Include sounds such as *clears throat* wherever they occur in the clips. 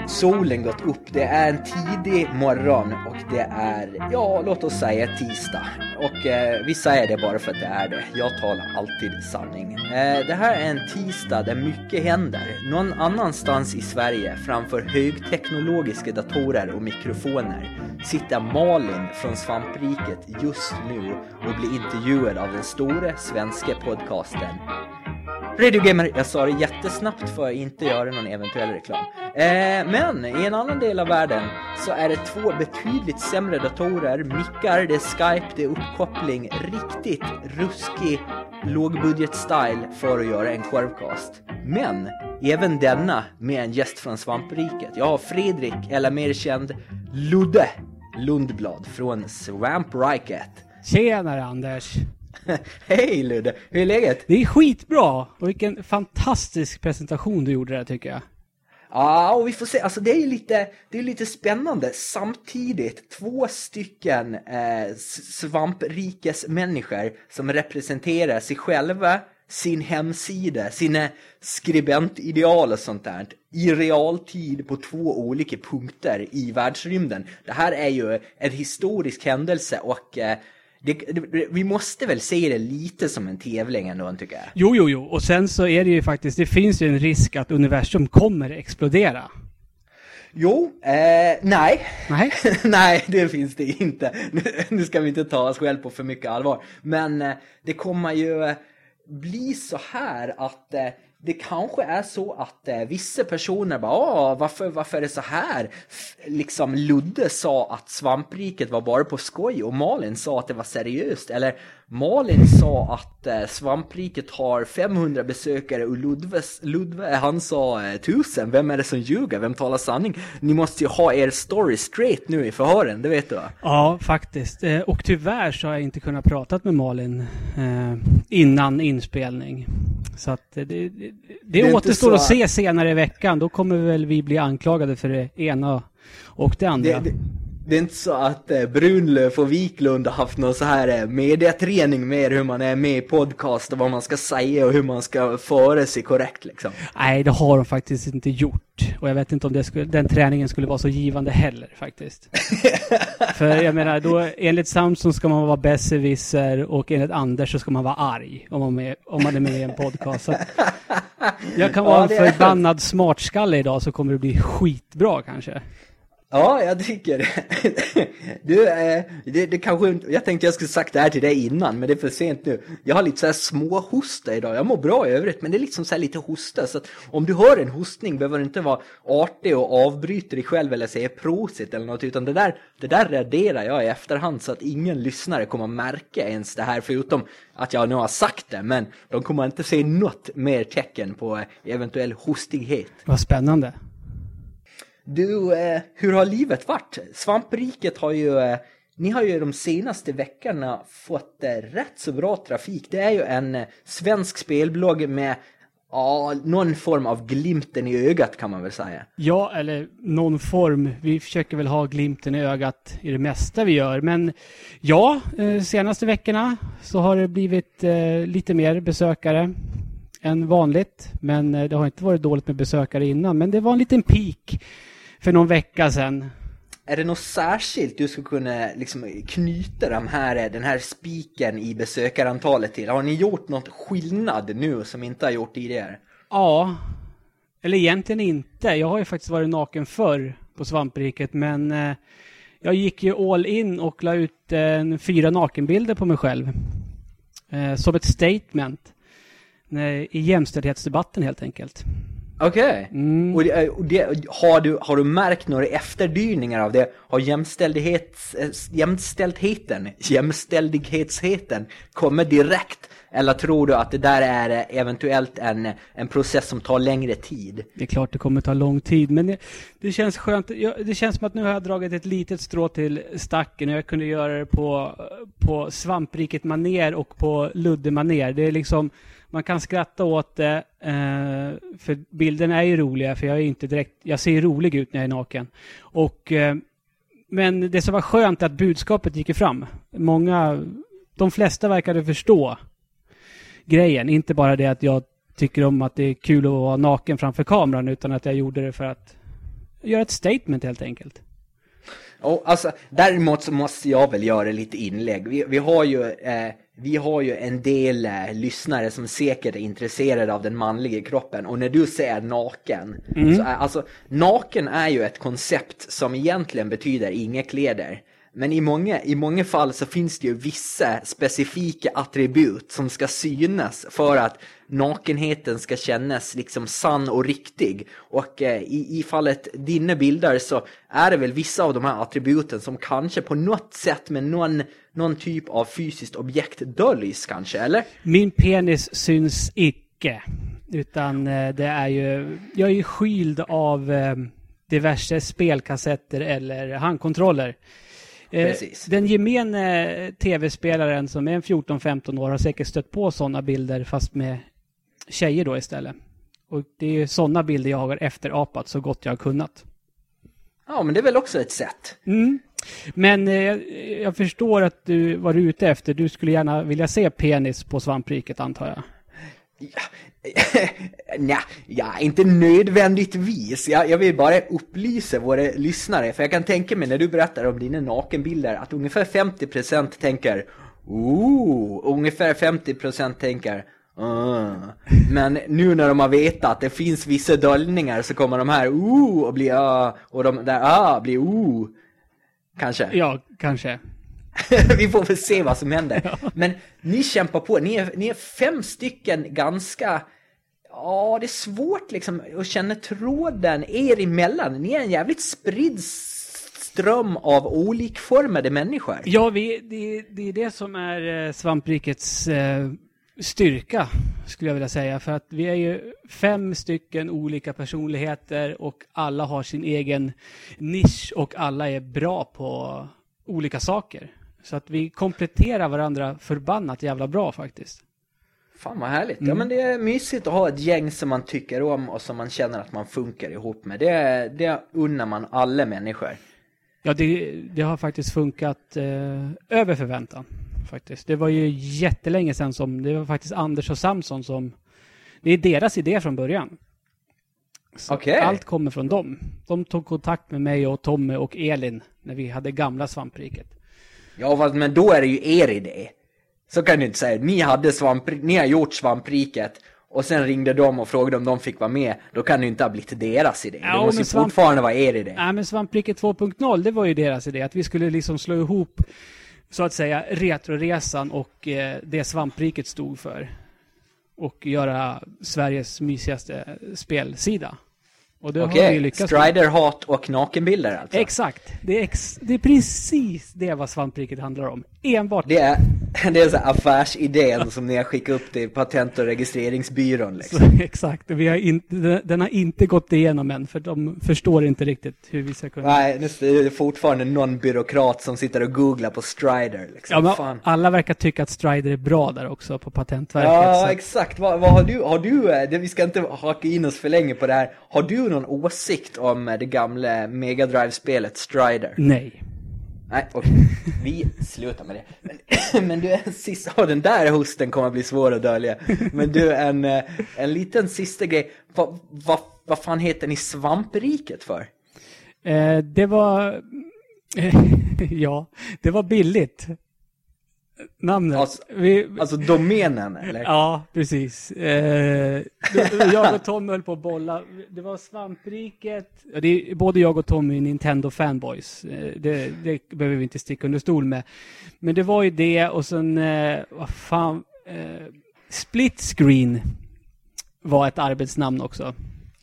Har solen gått upp. Det är en tidig morgon och det är, ja, låt oss säga tisdag. Och eh, vi säger det bara för att det är det. Jag talar alltid sanning. Eh, det här är en tisdag där mycket händer. Någon annanstans i Sverige framför högteknologiska datorer och mikrofoner sitter Malin från Svampriket just nu och blir intervjuad av den stora svenska podcasten Radio Gamer, jag sa det jättesnabbt för att inte göra någon eventuell reklam. Eh, men i en annan del av världen så är det två betydligt sämre datorer, mickar, det är Skype, det är uppkoppling, riktigt ruskig lågbudget-style för att göra en korvcast. Men även denna med en gäst från svampriket. Jag har Fredrik, eller mer känd Ludde Lundblad från Svampriket. Tjenare Anders! *laughs* Hej Ludde, hur är läget? Det är skitbra! Och vilken fantastisk presentation du gjorde där tycker jag. Ja, och vi får se. Alltså det är lite, det är lite spännande. Samtidigt två stycken eh, svamprikes människor som representerar sig själva, sin hemsida, sina skribentideal och sånt där i realtid på två olika punkter i världsrymden. Det här är ju en historisk händelse och eh, det, det, vi måste väl se det lite som en tävling ändå, tycker jag. Jo, jo, jo. Och sen så är det ju faktiskt, det finns ju en risk att universum kommer explodera. Jo, eh, nej. Nej. *laughs* nej, det finns det inte. Nu, nu ska vi inte ta oss själv på för mycket allvar. Men eh, det kommer ju bli så här att eh, det kanske är så att eh, vissa personer bara varför, varför är det så här? F liksom Ludde sa att svampriket var bara på skoj och Malin sa att det var seriöst. Eller Malin sa att eh, svampriket har 500 besökare och Ludves, Ludve, han sa eh, 1000. Vem är det som ljuger? Vem talar sanning? Ni måste ju ha er story straight nu i förhören, det vet du va? Ja, faktiskt. Eh, och tyvärr så har jag inte kunnat prata med Malin eh, innan inspelning. Så att det, det, det, det återstår så... att se senare i veckan. Då kommer väl vi bli anklagade för det ena och det andra. Det, det är inte så att eh, Brunlöf och Wiklund har haft någon så här eh, mediaträning med hur man är med i podcast och vad man ska säga och hur man ska föra sig korrekt liksom. Nej, det har de faktiskt inte gjort. Och jag vet inte om det skulle, den träningen skulle vara så givande heller faktiskt. *laughs* För jag menar, då, enligt Samson ska man vara besserwisser och enligt Anders så ska man vara arg om man, är, om man är med i en podcast. Så jag kan vara ja, en förbannad smartskalle idag så kommer det bli skitbra kanske. Ja, jag tycker det. *laughs* Du, eh, det, det kanske, jag tänkte jag skulle sagt det här till dig innan, men det är för sent nu. Jag har lite så här små hosta idag. Jag mår bra i övrigt, men det är liksom så här lite hosta. Så att om du hör en hostning behöver du inte vara artig och avbryta dig själv eller säga prosit eller något, utan det där, det där raderar jag i efterhand så att ingen lyssnare kommer märka ens det här, förutom att jag nu har sagt det, men de kommer inte se något mer tecken på eh, eventuell hostighet. Vad spännande. Du, eh, hur har livet varit? Svampriket har ju, eh, ni har ju de senaste veckorna fått eh, rätt så bra trafik. Det är ju en eh, svensk spelblogg med Ja, någon form av glimten i ögat kan man väl säga. Ja, eller någon form. Vi försöker väl ha glimten i ögat i det mesta vi gör. Men ja, eh, senaste veckorna så har det blivit eh, lite mer besökare än vanligt. Men eh, det har inte varit dåligt med besökare innan. Men det var en liten peak för någon vecka sedan. Är det något särskilt du skulle kunna liksom knyta de här, den här spiken i besökarantalet till? Har ni gjort något skillnad nu som inte har gjort tidigare? Ja, eller egentligen inte. Jag har ju faktiskt varit naken förr på svampriket, men eh, jag gick ju all in och la ut eh, fyra nakenbilder på mig själv. Eh, som ett statement. I jämställdhetsdebatten helt enkelt. Okej. Okay. Mm. Och, det, och det, har, du, har du märkt några efterdyningar av det? Har jämställdhets, eh, jämställdheten, jämställdhetsheten kommit direkt? Eller tror du att det där är eh, eventuellt en, en process som tar längre tid? Det är klart det kommer ta lång tid, men det, det känns skönt. Det känns som att nu har jag dragit ett litet strå till stacken och jag kunde göra det på, på svampriket maner och på ludde maner. Det är liksom man kan skratta åt det, eh, för bilderna är ju roliga, för jag är inte direkt, jag ser rolig ut när jag är naken. Och, eh, men det som var skönt är att budskapet gick fram. Många, de flesta verkade förstå grejen, inte bara det att jag tycker om att det är kul att vara naken framför kameran utan att jag gjorde det för att göra ett statement helt enkelt. Och alltså, däremot så måste jag väl göra lite inlägg. Vi, vi har ju eh, vi har ju en del eh, lyssnare som säkert är intresserade av den manliga kroppen och när du säger naken, mm. så är, alltså naken är ju ett koncept som egentligen betyder inga kläder. Men i många, i många fall så finns det ju vissa specifika attribut som ska synas för att nakenheten ska kännas liksom sann och riktig. Och eh, i, i fallet dina bilder så är det väl vissa av de här attributen som kanske på något sätt med någon, någon typ av fysiskt objekt döljs kanske, eller? Min penis syns icke. Utan eh, det är ju, jag är ju skyld av eh, diverse spelkassetter eller handkontroller. Eh. Den gemene tv-spelaren som är en 14-15 år har säkert stött på sådana bilder fast med tjejer då istället. Och det är ju sådana bilder jag har efterapat så gott jag har kunnat. Ja, men det är väl också ett sätt. Mm. Men eh, jag förstår att du var ute efter, du skulle gärna vilja se penis på svampriket antar jag? Ja, *laughs* Nej, ja, inte nödvändigtvis. Jag, jag vill bara upplysa våra lyssnare, för jag kan tänka mig när du berättar om dina nakenbilder att ungefär 50% tänker Ooh, ungefär 50% tänker Uh. Men nu när de har vetat att det finns vissa döljningar så kommer de här ooh och blir uh, och de där ah blir ooh. Kanske. Ja, kanske. *laughs* Vi får väl se vad som händer. *laughs* Ja. Men ni kämpar på. Ni är, ni är fem stycken ganska... Ja, det är svårt liksom att känna tråden er emellan. Ni är en jävligt spridd ström av olikformade människor. Ja, vi, det, det är det som är eh, svamprikets eh, styrka, skulle jag vilja säga. För att vi är ju fem stycken olika personligheter och alla har sin egen nisch och alla är bra på olika saker. Så att vi kompletterar varandra förbannat jävla bra faktiskt. Fan vad härligt. Mm. Ja men det är mysigt att ha ett gäng som man tycker om och som man känner att man funkar ihop med. Det, det unnar man alla människor. Ja, det, det har faktiskt funkat eh, över förväntan. Faktiskt. Det var ju jättelänge sedan som, det var faktiskt Anders och Samson som, det är deras idé från början. Okay. Allt kommer från dem. De tog kontakt med mig och Tommy och Elin när vi hade gamla svampriket. Ja, men då är det ju er idé. Så kan du inte säga. Ni, hade svamp, ni har gjort svampriket och sen ringde de och frågade om de fick vara med. Då kan det ju inte ha blivit deras idé. Ja, det måste ju svamp... fortfarande vara er idé. Nej, men svampriket 2.0 det var ju deras idé. Att vi skulle liksom slå ihop så att säga Retroresan och eh, det svampriket stod för. Och göra Sveriges mysigaste spelsida. Och det okay. Strider, hat och nakenbilder alltså? Exakt. Det är, ex det är precis det vad svampriket handlar om. Enbart. Det är, *laughs* det är så affärsidén som ni har skickat upp till Patent och registreringsbyrån liksom. Så, *laughs* exakt. Vi har in, den har inte gått igenom än för de förstår inte riktigt hur vi ska kunna... Nej, det är fortfarande någon byråkrat som sitter och googlar på Strider liksom. Ja, men Fan. alla verkar tycka att Strider är bra där också på Patentverket. Ja, så. exakt. Vad, vad, har du, har du, eh, det, vi ska inte haka in oss för länge på det här. Har du någon åsikt om det gamla Mega Drive-spelet Strider? Nej. Nej, okej. Okay. Vi slutar med det. Men, *clears throat* men du, en sista... Oh, den där hosten kommer att bli svår att dölja. Men du, en, eh, en liten sista grej. Vad va, va fan heter ni Svampriket för? Eh, det var... *laughs* ja, det var billigt namnet. Alltså, vi, alltså domänen eller? Ja, precis. Eh, jag och Tom höll på att bolla. Det var Svampriket. Det är, både jag och Tom är Nintendo-fanboys. Eh, det, det, behöver vi inte sticka under stol med. Men det var ju det och sen, eh, vad fan, eh, Split Screen var ett arbetsnamn också.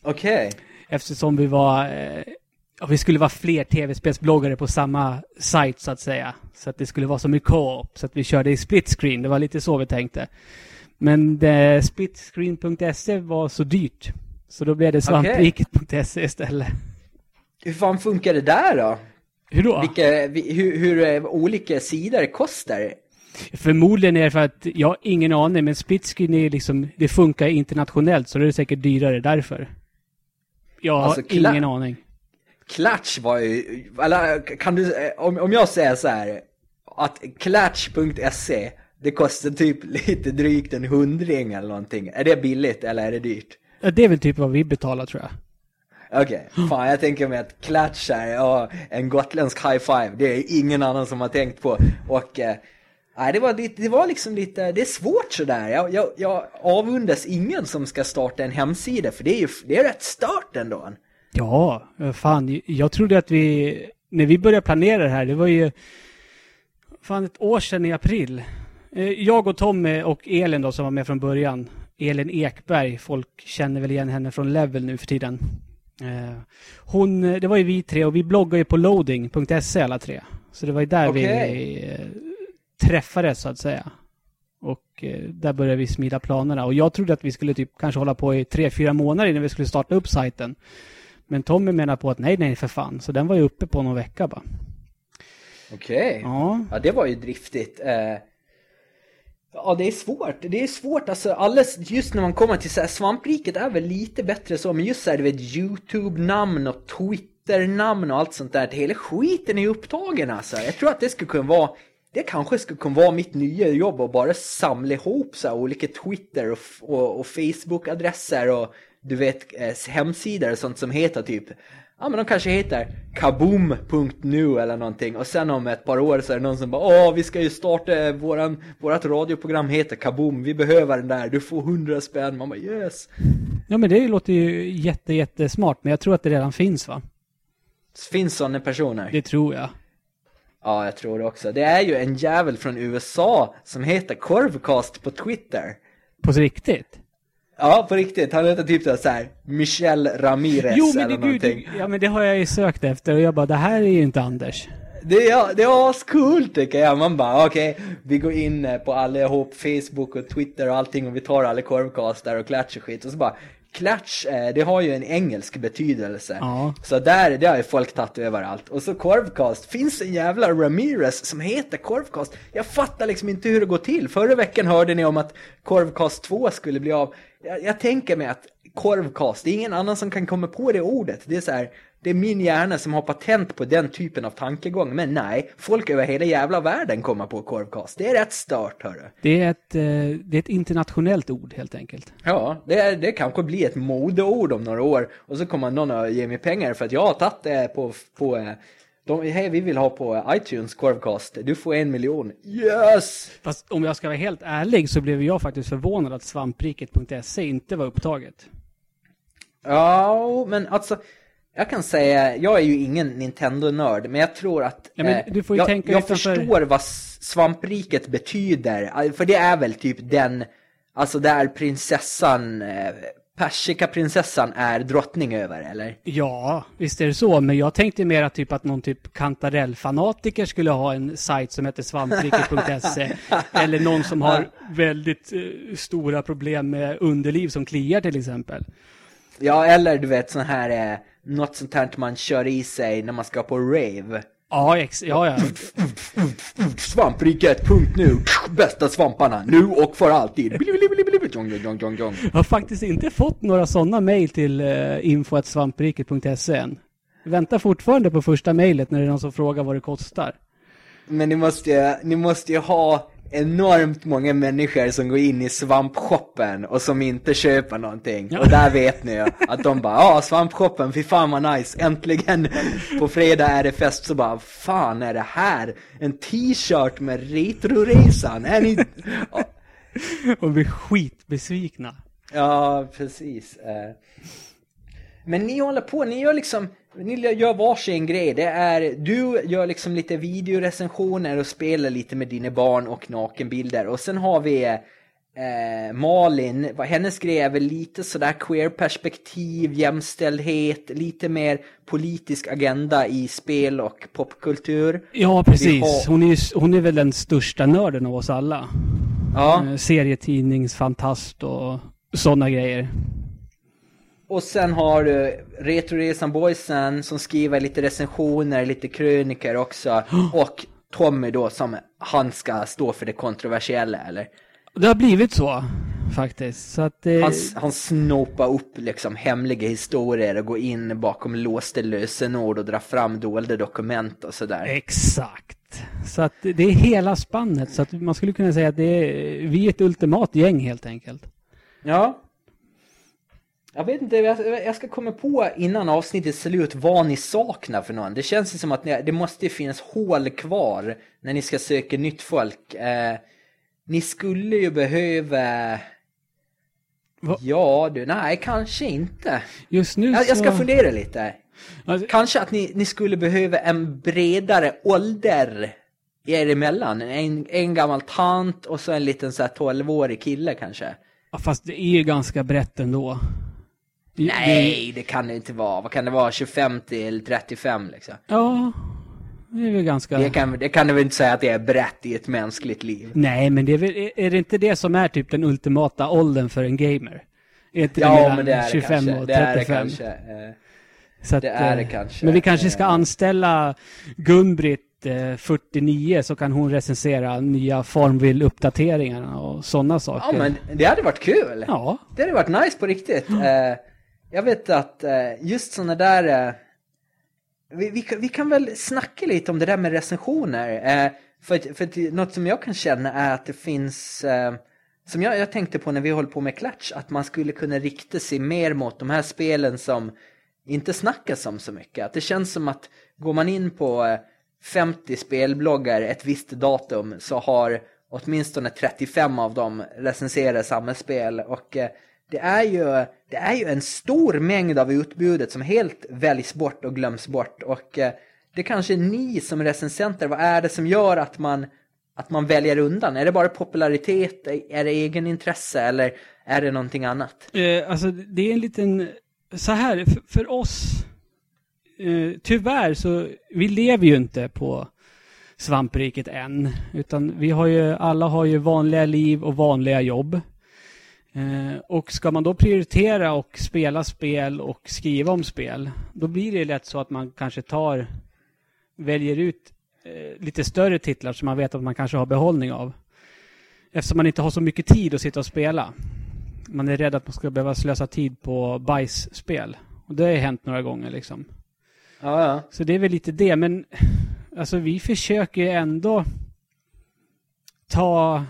Okej. Okay. Eftersom vi var eh, ja, vi skulle vara fler tv-spelsbloggare på samma sajt så att säga. Så att det skulle vara som i co-op. Så att vi körde i split screen. Det var lite så vi tänkte. Men splitscreen.se var så dyrt. Så då blev det svampriket.se istället. Hur fan funkar det där då? Hur då? Vilka, hur, hur eh, olika sidor kostar? Förmodligen är det för att, jag har ingen aning, men splitscreen är liksom, det funkar internationellt så det är säkert dyrare därför. Jag har alltså, ingen aning. Klatch var ju, eller kan du, om, om jag säger så här, att Klatch.se Det kostar typ *laughs* lite drygt en hundring eller någonting. Är det billigt eller är det dyrt? Ja, Det är väl typ vad vi betalar tror jag. Okej, fan jag tänker mig att klatsch här, ja, en gotländsk high five, det är ingen annan som har tänkt på. Och eh, det, var lite, det var liksom lite, det är svårt sådär. Jag, jag, jag avundas ingen som ska starta en hemsida, för det är ju det är rätt stört ändå. Ja, eh, fan. Jag trodde att vi, när vi började planera det här, det var ju fan ett år sedan i april. Eh, Jag och Tommy och Elin då som var med från början. Elin Ekberg, folk känner väl igen henne från Level nu för tiden. Eh, Hon, det var ju vi tre och vi bloggar ju på loading.se alla tre. Så det var ju där vi Okej. eh, träffades så att säga. Och eh, där började vi smida planerna. Och jag trodde att vi skulle typ kanske hålla på i tre, fyra månader innan vi skulle starta upp sajten. Men Tommy menar på att nej, nej för fan. Så den var ju uppe på någon vecka bara. Okej. Ja. Ja, det var ju driftigt. Eh, Ja, det är svårt. Det är svårt, alltså alldeles, just när man kommer till så här, svampriket är väl lite bättre så, men just så här, du vet, YouTube-namn och Twitter-namn och allt sånt där, hela skiten är upptagen alltså. Jag tror att det skulle kunna vara, det kanske skulle kunna vara mitt nya jobb att bara samla ihop så här, olika Twitter och, och, och Facebook-adresser och du vet eh, hemsidor och sånt som heter typ Ja men de kanske heter kaboom.nu eller någonting och sen om ett par år så är det någon som bara Åh vi ska ju starta våran, vårat radioprogram heter Kaboom, vi behöver den där, du får hundra spänn, man bara yes Ja, men det låter ju jätte, jättesmart. Men jag tror att det redan finns va? Finns sådana personer? Det tror jag. Ja jag tror det också, det är ju en jävel från USA som heter Korvcast på Twitter På riktigt? Ja på riktigt, han heter typ så här Michel Ramirez Jo, men eller det, gud, någonting ja, men det har jag ju sökt efter och jag bara, det här är ju inte Anders. Det är, det är ascoolt tycker jag. Man bara okej, vi går in på allihop, Facebook och Twitter och allting och vi tar alla korvkastar och klatsch och skit. Och så bara, klatsch, eh, det har ju en engelsk betydelse. Ja. Så där, det har ju folk tagit överallt. Och så korvkast, finns en jävla Ramirez som heter korvkast. Jag fattar liksom inte hur det går till. Förra veckan hörde ni om att korvkast 2 skulle bli av. Jag, jag tänker mig att korvkast, det är ingen annan som kan komma på det ordet. Det är så här, det är min hjärna som har patent på den typen av tankegång. Men nej, folk över hela jävla världen kommer på korvkast. Det är rätt stört hörru. Det är ett, eh, det är ett internationellt ord helt enkelt. Ja, det, är, det kanske blir ett modeord om några år. Och så kommer någon att ge mig pengar för att jag har tagit det på, på eh, de, hej vi vill ha på iTunes korvcast. Du får en miljon. Yes! Fast om jag ska vara helt ärlig så blev jag faktiskt förvånad att svampriket.se inte var upptaget. Ja, men alltså. Jag kan säga, jag är ju ingen Nintendo-nörd, men jag tror att... Ja, eh, jag, jag förstår vad svampriket betyder. För det är väl typ den, alltså där prinsessan, eh, Persika-prinsessan är drottning över, eller? Ja, visst är det så. Men jag tänkte mer att typ att någon typ kantarellfanatiker skulle ha en sajt som heter svampriket.se. *laughs* eller någon som har väldigt eh, stora problem med underliv som kliar till exempel. Ja, eller du vet sån här, eh, något sånt här man kör i sig när man ska på rave. Ja, ex- ja, ja. Svampriket, punkt nu, bästa svamparna, nu och för alltid. Blibbilibbilibbil, Jong, jong, jong, jong, jong. Jag har faktiskt inte fått några sådana mejl till uh, info.svampriket.se än. Väntar fortfarande på första mejlet när det är någon som frågar vad det kostar. Men ni måste, ju, ni måste ju ha enormt många människor som går in i svampshoppen och som inte köper någonting. Ja. Och där vet ni ju att de bara, ja svampshoppen, fy fan vad nice, äntligen på fredag är det fest. Så bara, fan är det här? En t-shirt med Retroresan? Är ni... Ja, *laughs* Och blir skitbesvikna. Ja, precis. Eh, Men ni håller på, ni gör liksom, ni gör varsin grej. Det är, du gör liksom lite videorecensioner och spelar lite med dina barn och nakenbilder. Och sen har vi eh, Malin, hennes grej är väl lite sådär queer-perspektiv, jämställdhet, lite mer politisk agenda i spel och popkultur. Ja, precis. har- Hon är, ju- hon är väl den största nörden av oss alla. Ja. Eh, Serietidningsfantast och sådana grejer. Och sen har du Retroresan Boysen som skriver lite recensioner, lite kröniker också. *gasps* Och Tommy då som han ska stå för det kontroversiella eller? Det har blivit så, faktiskt. Så att eh, Han, han snopar upp liksom hemliga historier och går in bakom låsta lösenord och drar fram dolda dokument och sådär. Exakt. Så att det är hela spannet. Så att man skulle kunna säga att det är, vi är ett ultimat gäng helt enkelt. Ja. Jag vet inte, jag jag ska komma på innan avsnittet slut vad ni saknar för någon. Det känns ju som att ni, det måste finnas hål kvar när ni ska söka nytt folk. Eh, ni skulle ju behöva... Va? Ja du, nej kanske inte. Just nu Jag, jag ska så... fundera lite. Alltså, Kanske att ni, ni skulle behöva en bredare ålder er emellan. En, en gammal tant och så en liten så här 12-årig kille kanske. ja, fast det är ju ganska brett ändå. Det- Nej, det kan det inte vara. Vad kan det vara? 25 till 35 liksom? Det, ja, det är väl ganska... Det kan, det kan du väl inte säga att det är brett i ett mänskligt liv? Nej, men det är, väl, är- det inte det som är typ den ultimata åldern för en gamer? Är inte det Ja, mellan men det är det 25 kanske. och Det är det 35? kanske. eh. Så att, Det är det eh, kanske. Men vi kanske ska Eh. anställa Gun-Britt, eh, 49, så kan hon recensera nya Farmville-uppdateringarna och sådana saker. Ja, men det hade varit kul. Ja, Det hade varit nice på riktigt. *gasps* Eh, jag vet att eh, just sådana där... Eh, vi, vi, kan- vi kan väl snacka lite om det där med recensioner. Eh, för, för något som jag kan känna är att det finns... Som jag, jag tänkte på när vi höll på med Clutch, att man skulle kunna rikta sig mer mot de här spelen som inte snackas om så mycket. Att det känns som att går man in på 50 spelbloggar ett visst datum så har åtminstone 35 av dem recenserat samma spel och eh, det är ju, det är ju en stor mängd av utbudet som helt väljs bort och glöms bort och eh, det kanske är ni som recensenter, vad är det som gör att man, att man väljer undan? Är det bara popularitet, är det egenintresse eller är det någonting annat? eh, alltså det är en liten... Så här, för, för oss... Eh, tyvärr så, vi lever ju inte på svampriket än. Utan vi har ju, alla har ju vanliga liv och vanliga jobb. Eh, och ska man då prioritera och spela spel och skriva om spel, då blir det lätt så att man kanske tar, väljer ut eh, lite större titlar som man vet att man kanske har behållning av. Eftersom man inte har så mycket tid att sitta och spela. Man är rädd att man ska behöva slösa tid på bajsspel. Och det har ju hänt några gånger liksom. Ja, ja. Så det är väl lite det, men alltså vi försöker ju ändå ta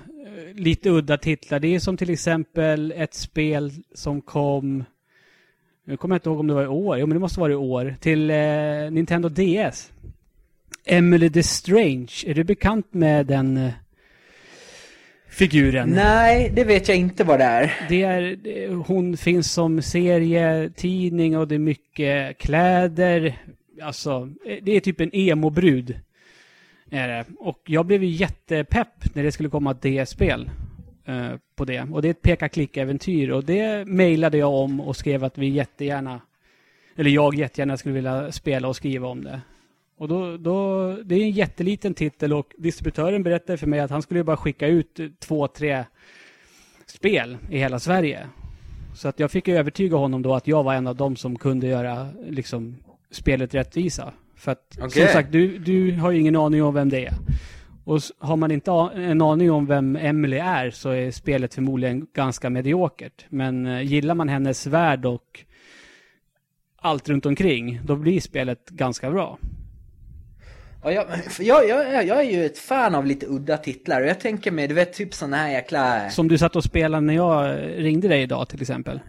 lite udda titlar. Det är som till exempel ett spel som kom, nu kommer jag inte ihåg om det var i år, jo men det måste vara i år, till eh, Nintendo DS. Emily the Strange, är du bekant med den eh, figuren? Nej, det vet jag inte vad det är. Det är, det- hon finns som serietidning och det är mycket kläder. Alltså, det är typ en emo-brud. Är det. Och jag blev ju jättepepp när det skulle komma ett DS-spel eh, på det. Och det är ett peka-klicka-äventyr och det mejlade jag om och skrev att vi jättegärna, eller jag jättegärna skulle vilja spela och skriva om det. Och då, då, det är en jätteliten titel och distributören berättade för mig att han skulle bara skicka ut två, tre spel i hela Sverige. Så att jag fick övertyga honom då att jag var en av dem som kunde göra liksom, spelet rättvisa. För att Okej. som sagt, du, du har ju ingen aning om vem det är. Och har man inte en aning om vem Emily är så är spelet förmodligen ganska mediokert. Men eh, gillar man hennes värld och allt runt omkring, då blir spelet ganska bra. Ja, jag, jag, jag, jag är ju ett fan av lite udda titlar och jag tänker mig, du vet typ sådana här jäkla... Som du satt och spelade när jag ringde dig idag till exempel.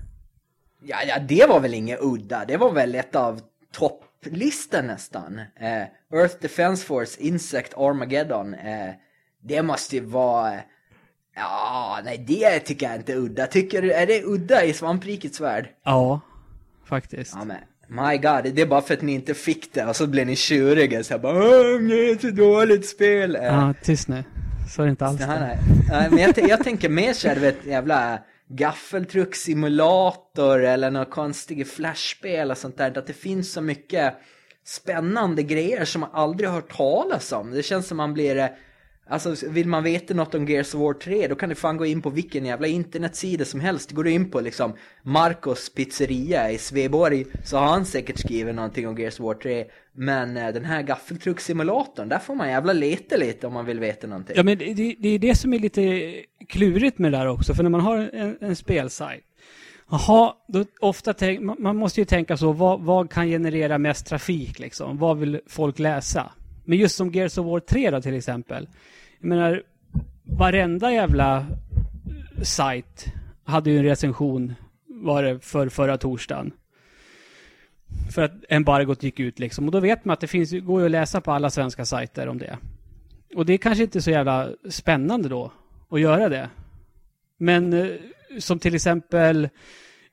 Ja, ja, det var väl inget udda, det var väl ett av topplistan nästan. Eh, Earth Defense Force Insect Armageddon. Eh, det måste ju vara... Ja, nej det tycker jag inte är udda. Tycker du, är det udda i svamprikets värld? Ja, faktiskt. Ja men, my god, det är bara för att ni inte fick det och så blev ni tjuriga så här bara Åh, det är ett så dåligt spel. Ja, tyst nu. Så är det inte alls Nej, nej. men jag, jag tänker mer så här, du vet, jävla gaffeltrucksimulator eller några konstiga flashspel och sånt där. Att det finns så mycket spännande grejer som man aldrig har hört talas om. Det känns som man blir... Eh, Alltså vill man veta något om Gears of War 3 då kan du fan gå in på vilken jävla internetsida som helst. Går du in på liksom Marcos pizzeria i Sveborg så har han säkert skrivit någonting om Gears of War 3. Men eh, den här gaffeltrucksimulatorn, där får man jävla leta lite om man vill veta någonting. Ja, men det, det- det är det som är lite klurigt med det där också. För när man har en, en spelsajt. Jaha, då ofta tänk, man, man måste ju tänka så, vad, vad kan generera mest trafik liksom? Vad vill folk läsa? Men just som Gears of War 3 då till exempel. Jag menar, varenda jävla sajt hade ju en recension var det för förra torsdagen. För att embargot gick ut liksom. Och då vet man att det finns, går ju att läsa på alla svenska sajter om det. Och det är kanske inte så jävla spännande då att göra det. Men eh, som till exempel,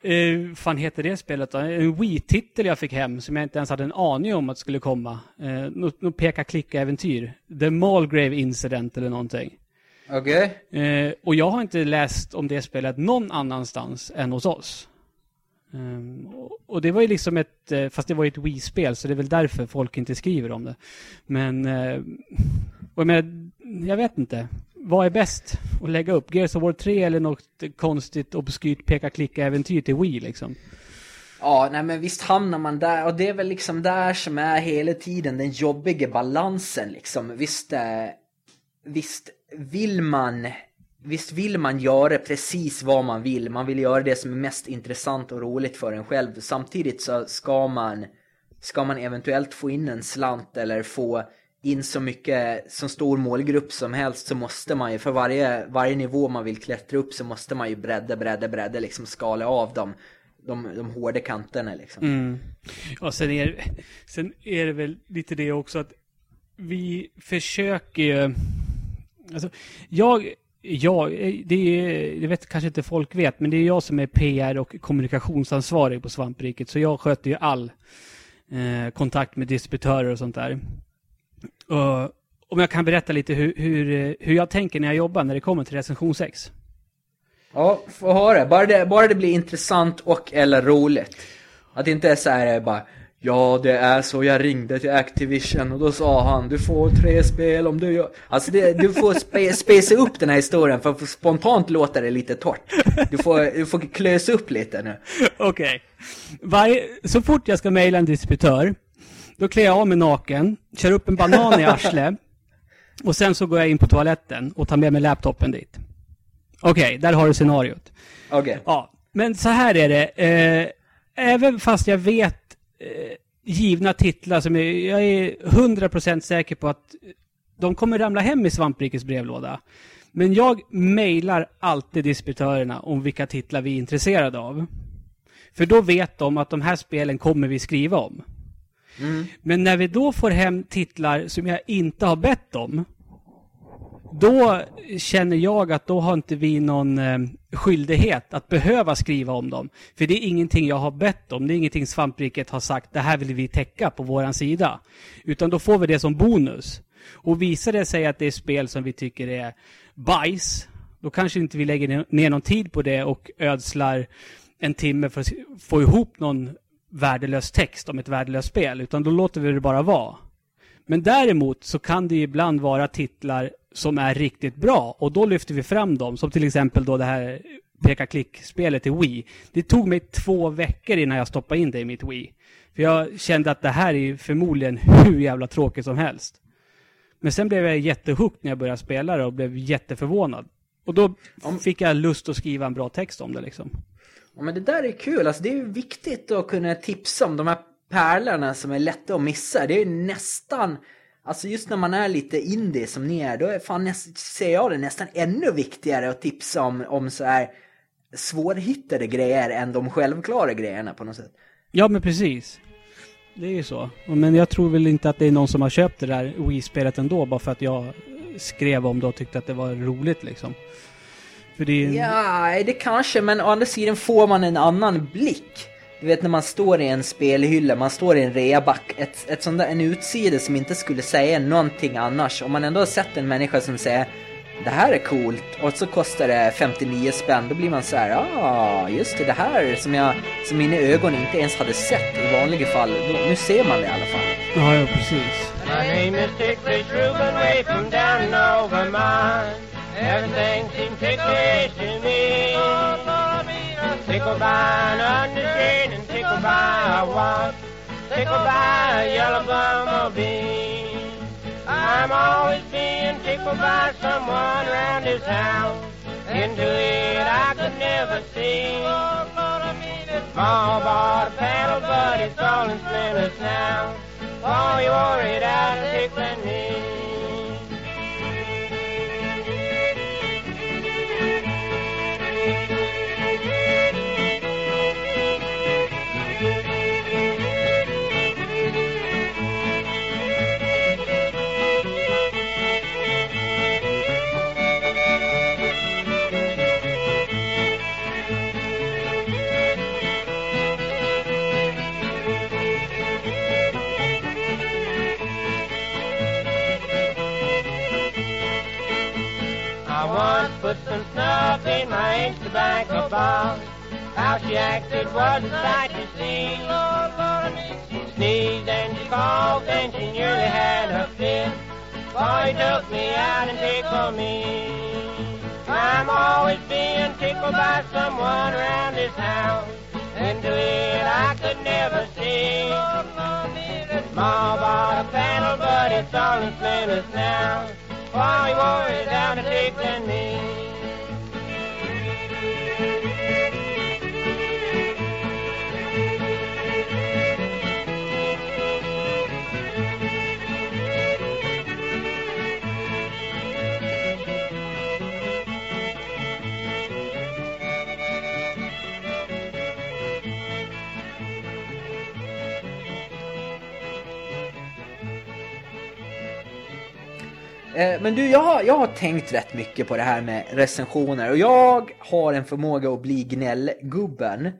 eh, fan heter det spelet då? En Wii-titel jag fick hem som jag inte ens hade en aning om att skulle komma. Eh, något peka-klicka-äventyr. The Malgrave Incident eller någonting. Okej. Eh, och jag har inte läst om det spelet någon annanstans än hos oss. Um, och det var ju liksom ett, fast det var ju ett Wii-spel så det är väl därför folk inte skriver om det. Men, uh, och jag, menar, jag vet inte. Vad är bäst att lägga upp? Gears of War 3 eller något konstigt obskyrt peka-klicka-äventyr till Wii liksom? Ja, nej men visst hamnar man där och det är väl liksom där som är hela tiden den jobbiga balansen liksom. Visst, eh, visst vill man Visst vill man göra precis vad man vill. Man vill göra det som är mest intressant och roligt för en själv. Samtidigt så ska man, ska man eventuellt få in en slant eller få in så mycket, så stor målgrupp som helst så måste man ju, för varje, varje nivå man vill klättra upp så måste man ju bredda, bredda, bredda, liksom skala av dem. De, de hårda kanterna liksom. Mm. Och sen är, sen är det väl lite det också att vi försöker ju Alltså, jag, jag det, är, det vet kanske inte folk vet, men det är jag som är PR och kommunikationsansvarig på Svampriket. Så jag sköter ju all eh, kontakt med distributörer och sånt där. Och, om jag kan berätta lite hur, hur, hur jag tänker när jag jobbar när det kommer till recension 6. Ja, få höra. Bara det, bara det blir intressant och eller roligt. Att det inte är så här bara Ja, det är så. Jag ringde till Activision och då sa han du får tre spel om du gör... Alltså det, du får spe, spesa upp den här historien för spontant låter det lite torrt. Du får, du får klösa upp lite nu. Okej. Okay. Så fort jag ska mejla en distributör, då klär jag av mig naken, kör upp en banan i arslet och sen så går jag in på toaletten och tar med mig laptopen dit. Okej, okay, där har du scenariot. Okej. Okay. Ja, men så här är det. Eh, även fast jag vet eh, givna titlar som jag, jag är 100% säker på att de kommer ramla hem i Svamprikets brevlåda. Men jag mejlar alltid distributörerna om vilka titlar vi är intresserade av. För då vet de att de här spelen kommer vi skriva om. Mm. Men när vi då får hem titlar som jag inte har bett om, då känner jag att då har inte vi någon eh, skyldighet att behöva skriva om dem. För det är ingenting jag har bett om. Det är ingenting Svampriket har sagt, det här vill vi täcka på våran sida. Utan då får vi det som bonus. Och visar det sig att det är spel som vi tycker är bajs, då kanske inte vi lägger ner någon tid på det och ödslar en timme för att få ihop någon värdelös text om ett värdelöst spel, utan då låter vi det bara vara. Men däremot så kan det ibland vara titlar som är riktigt bra och då lyfter vi fram dem. Som till exempel då det här peka-klick-spelet i Wii. Det tog mig två veckor innan jag stoppade in det i mitt Wii. För jag kände att det här är förmodligen hur jävla tråkigt som helst. Men sen blev jag jättehooked när jag började spela det och blev jätteförvånad. Och då fick jag lust att skriva en bra text om det liksom. Ja men det där är kul, alltså det är ju viktigt att kunna tipsa om de här pärlorna som är lätta att missa. Det är ju nästan Alltså just när man är lite indie som ni är, då är fan näst, ser jag det nästan ännu viktigare att tipsa om, om så här svårhittade grejer än de självklara grejerna på något sätt. Ja, men precis. Det är ju så. Men jag tror väl inte att det är någon som har köpt det där Wii-spelet ändå, bara för att jag skrev om det och tyckte att det var roligt liksom. För det är... Ja, det kanske, men å andra sidan får man en annan blick. Du vet när man står i en spelhylla, man står i en reaback, ett, ett sånt där, en utsida som inte skulle säga någonting annars. Om man ändå har sett en människa som säger det här är coolt och så kostar det 59 spänn, då blir man så här, ja ah, just det, det här som, jag, som mina ögon inte ens hade sett i vanliga fall, då, nu ser man det i alla fall. Ja, ja precis. My name is Ticklish Ruben way from down over mine. Everything seems ticklish to me. Tickled by an undershade and tickled by a wasp. Tickled by a yellow bumblebee. I'm always being tickled by someone around this house. Into it I could never see. Small bought a paddle, but it's all in splinters now. For while we worried out tickling me. Put some snuff in my ink tobacco box. How she acted was a sight to see. She sneezed and she coughed and she nearly had a fit. Boy took me out and tickled me. I'm always being tickled by someone around this house. Into it I could never see. Ma bought a panel, but it's all in now. Wore it down to tickling me. Eh, men du, jag har, jag har tänkt rätt mycket på det här med recensioner och jag har en förmåga att bli gnällgubben.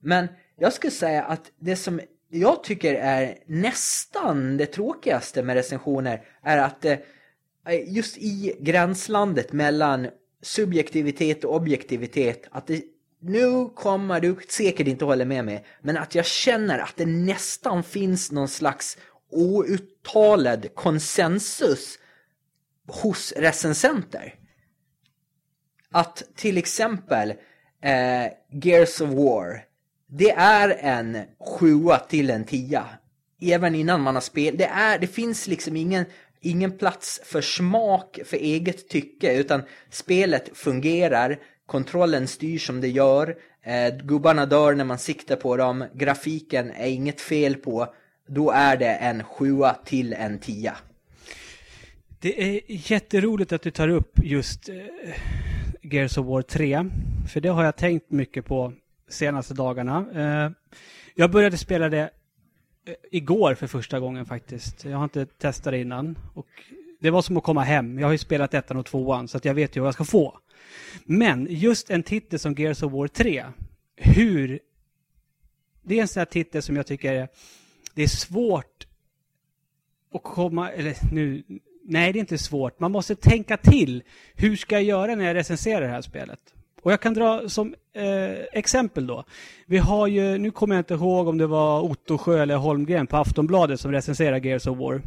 Men jag skulle säga att det som jag tycker är nästan det tråkigaste med recensioner är att eh, just i gränslandet mellan subjektivitet och objektivitet att det nu kommer du säkert inte hålla med mig, men att jag känner att det nästan finns någon slags outtalad konsensus hos recensenter. Att till exempel eh, Gears of War, det är en sjua till en tia. Även innan man har spelat. Det, är, det finns liksom ingen, ingen plats för smak, för eget tycke, utan spelet fungerar, kontrollen styr som det gör, eh, gubbarna dör när man siktar på dem, grafiken är inget fel på, då är det en sjua till en tia. Det är jätteroligt att du tar upp just eh, Gears of War 3. För det har jag tänkt mycket på senaste dagarna. Eh, jag började spela det eh, igår för första gången faktiskt. Jag har inte testat det innan. Och det var som att komma hem. Jag har ju spelat ettan och tvåan så att jag vet ju vad jag ska få. Men just en titel som Gears of War 3. Hur... Det är en sån här titel som jag tycker är, det är svårt att komma, eller nu, nej det är inte svårt. Man måste tänka till. Hur ska jag göra när jag recenserar det här spelet? Och jag kan dra som eh, exempel då. Vi har ju, nu kommer jag inte ihåg om det var Otto Sjö eller Holmgren på Aftonbladet som recenserar Gears of War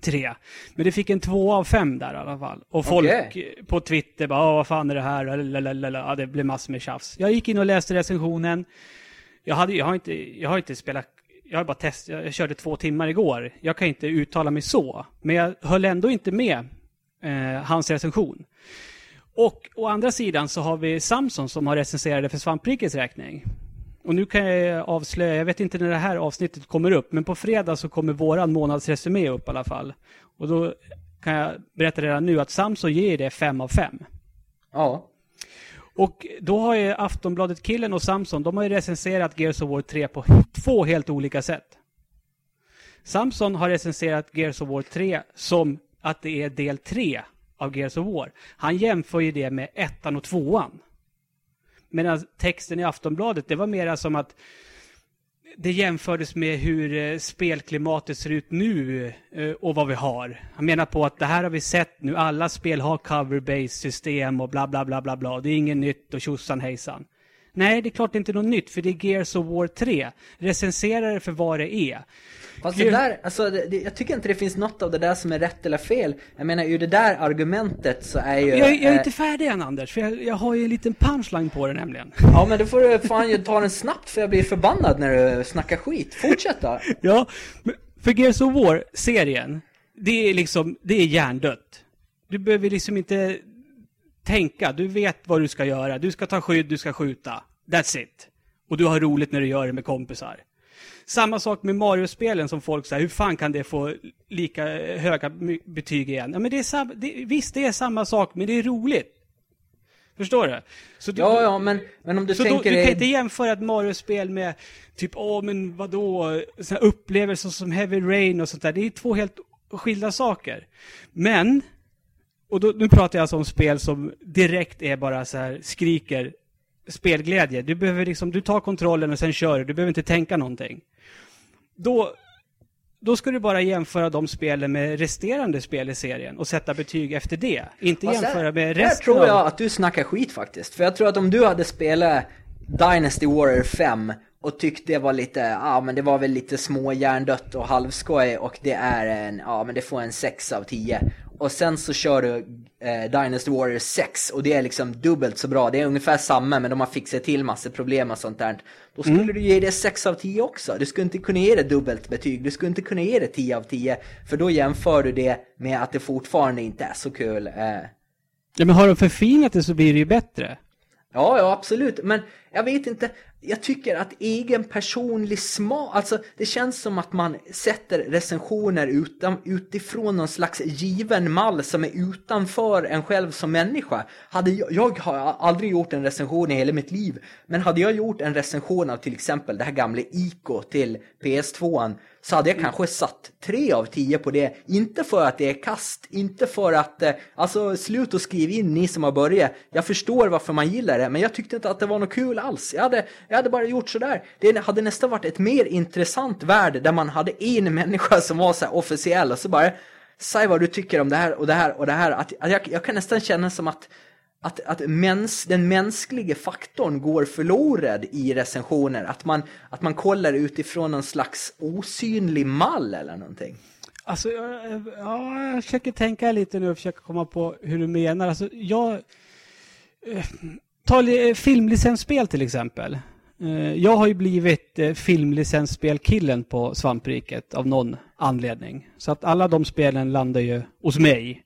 3. Men det fick en två av fem där i alla fall. Och folk Okej. på Twitter bara, "Åh, vad fan är det här? Lalalala. Ja, det blev massor med tjafs. Jag gick in och läste recensionen. Jag, hade, jag, har, inte, jag har inte spelat jag har bara testat, jag körde två timmar igår. Jag kan inte uttala mig så. Men jag höll ändå inte med eh, hans recension. Och å andra sidan så har vi Samson som har recenserat det för Svamprikets räkning. Och nu kan jag avslöja, jag vet inte när det här avsnittet kommer upp, men på fredag så kommer våran månadsresumé upp i alla fall. Och då kan jag berätta redan nu att Samson ger det 5 av 5. Ja. Och då har ju Aftonbladet-killen och Samson, de har ju recenserat Gears of War 3 på två helt olika sätt. Samson har recenserat Gears of War 3 som att det är del 3 av Gears of War. Han jämför ju det med ettan och tvåan. Medan texten i Aftonbladet, det var mera som att det jämfördes med hur eh, spelklimatet ser ut nu eh, och vad vi har. Han menar på att det här har vi sett nu. Alla spel har cover-based system och bla bla bla bla bla. Det är inget nytt och tjosan hejsan. Nej, det är klart det inte är något nytt för det är Gears of War 3. Recensera det för vad det är. Fast det där, alltså, det, jag tycker inte det finns något av det där som är rätt eller fel. Jag menar, ur det där argumentet så är ju... Jag, jag är eh, inte färdig än Anders, för jag, jag har ju en liten punchline på det nämligen. Ja, men då får du fan ju ta den snabbt för jag blir förbannad när du snackar skit. Fortsätt då. *laughs* Ja, för Gears of War-serien, det är liksom, det är hjärndött. Du behöver liksom inte tänka, du vet vad du ska göra. Du ska ta skydd, du ska skjuta. That's it. Och du har roligt när du gör det med kompisar. Samma sak med Mario-spelen som folk säger, hur fan kan det få lika höga betyg igen? Ja, men det är sam, det, visst, det är samma sak, men det är roligt. Förstår du? Så du ja, ja, men, men om du så tänker... Då, du kan inte jämföra ett Mario-spel med typ, åh, men vadå, såna upplevelser som Heavy Rain och sånt där. Det är två helt skilda saker. Men, och då, nu pratar jag alltså om spel som direkt är bara så här, skriker spelglädje. Du behöver liksom, du tar kontrollen och sen kör du. Du behöver inte tänka någonting. Då, då ska du bara jämföra de spelen med resterande spel i serien och sätta betyg efter det. Inte alltså, jämföra med resten Här tror jag att du snackar skit faktiskt. För jag tror att om du hade spelat Dynasty Warrior 5 och tyckte det var lite, ja men det var väl lite små hjärndött och halvskoj och det är en, ja men det får en 6 av 10. Och sen så kör du eh, Dynasty Warriors 6 och det är liksom dubbelt så bra. Det är ungefär samma men de har fixat till massa problem och sånt där. Då skulle mm. du ge det 6 av 10 också. Du skulle inte kunna ge det dubbelt betyg. Du skulle inte kunna ge det 10 av 10. För då jämför du det med att det fortfarande inte är så kul. Eh. Ja men har de förfinat det så blir det ju bättre. Ja, ja absolut. Men jag vet inte, jag tycker att egen personlig smak, alltså det känns som att man sätter recensioner utan, utifrån någon slags given mall som är utanför en själv som människa. Hade jag, jag har aldrig gjort en recension i hela mitt liv, men hade jag gjort en recension av till exempel det här gamla Ico till PS2 så hade jag kanske satt tre av tio på det. Inte för att det är kast, inte för att, eh, alltså slut och skriv in ni som har börjat. Jag förstår varför man gillar det, men jag tyckte inte att det var något kul alls. Jag hade, jag hade bara gjort sådär. Det hade nästan varit ett mer intressant värld där man hade en människa som var så officiell och så bara Säg vad du tycker om det här och det här och det här. Att, att jag, jag kan nästan känna som att att, att mäns, den mänskliga faktorn går förlorad i recensioner. Att man, att man kollar utifrån någon slags osynlig mall eller någonting. Alltså, ja, jag försöker tänka lite nu och försöka komma på hur du menar. Alltså, jag... Eh, ta filmlicensspel till exempel. Eh, jag har ju blivit eh, filmlicensspelkillen på Svampriket av någon anledning. Så att alla de spelen landar ju hos mig.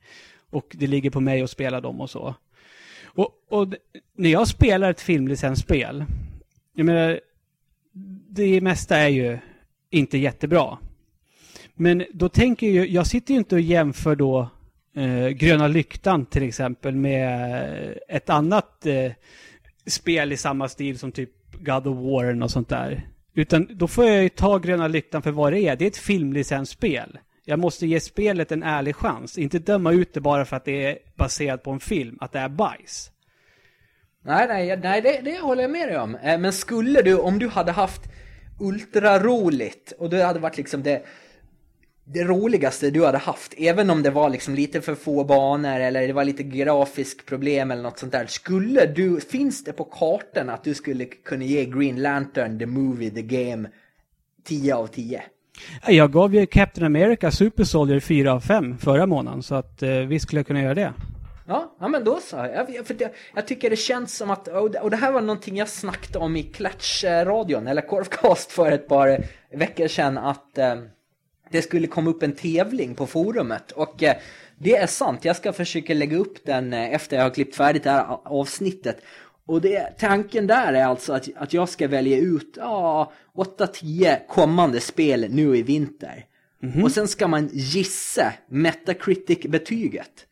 Och det ligger på mig att spela dem och så. Och, och när jag spelar ett filmlicensspel, jag menar, det mesta är ju inte jättebra. Men då tänker jag, jag sitter ju inte och jämför då eh, Gröna Lyktan till exempel med ett annat eh, spel i samma stil som typ God of War och sånt där. Utan då får jag ju ta Gröna Lyktan för vad det är. Det är ett filmlicensspel. Jag måste ge spelet en ärlig chans. Inte döma ut det bara för att det är baserat på en film, att det är bajs. Nej, nej, nej det, det håller jag med dig om. Eh, men skulle du, om du hade haft ultraroligt och det hade varit liksom det, det roligaste du hade haft, även om det var liksom lite för få banor eller det var lite grafisk problem eller något sånt där. Skulle du, finns det på kartan att du skulle kunna ge Green Lantern, the movie, the game 10 av 10? Jag gav ju Captain America Super Soldier 4 av 5 förra månaden, så att eh, visst skulle jag kunna göra det. Ja, ja men då så. Jag, för det, jag tycker det känns som att, och det här var någonting jag snackade om i Klatsch-radion, eller Korvcast *laughs* för ett par veckor sedan, att eh, det skulle komma upp en tävling på forumet. Och eh, det är sant, jag ska försöka lägga upp den eh, efter jag har klippt färdigt det här avsnittet. Och det, tanken där är alltså att, att jag ska välja ut ja, 8-10 kommande spel nu i vinter. Mm -hmm. Och sen ska man gissa Metacritic-betyget.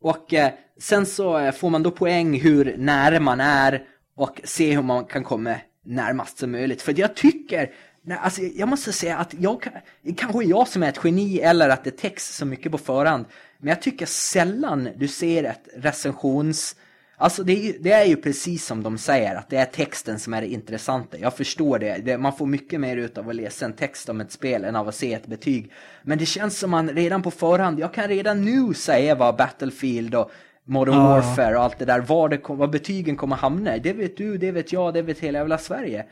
Och eh, sen så eh, får man då poäng hur nära man är och se hur man kan komma närmast som möjligt. För jag tycker, alltså jag måste säga att jag, kanske jag som är ett geni eller att det täcks så mycket på förhand. Men jag tycker sällan du ser ett recensions Alltså det är, det är ju precis som de säger, att det är texten som är det intressanta. Jag förstår det. det. Man får mycket mer ut av att läsa en text om ett spel än av att se ett betyg. Men det känns som man redan på förhand, jag kan redan nu säga vad Battlefield och Modern ah. Warfare och allt det där, var, det, var betygen kommer hamna. Det vet du, det vet jag, det vet hela jävla Sverige.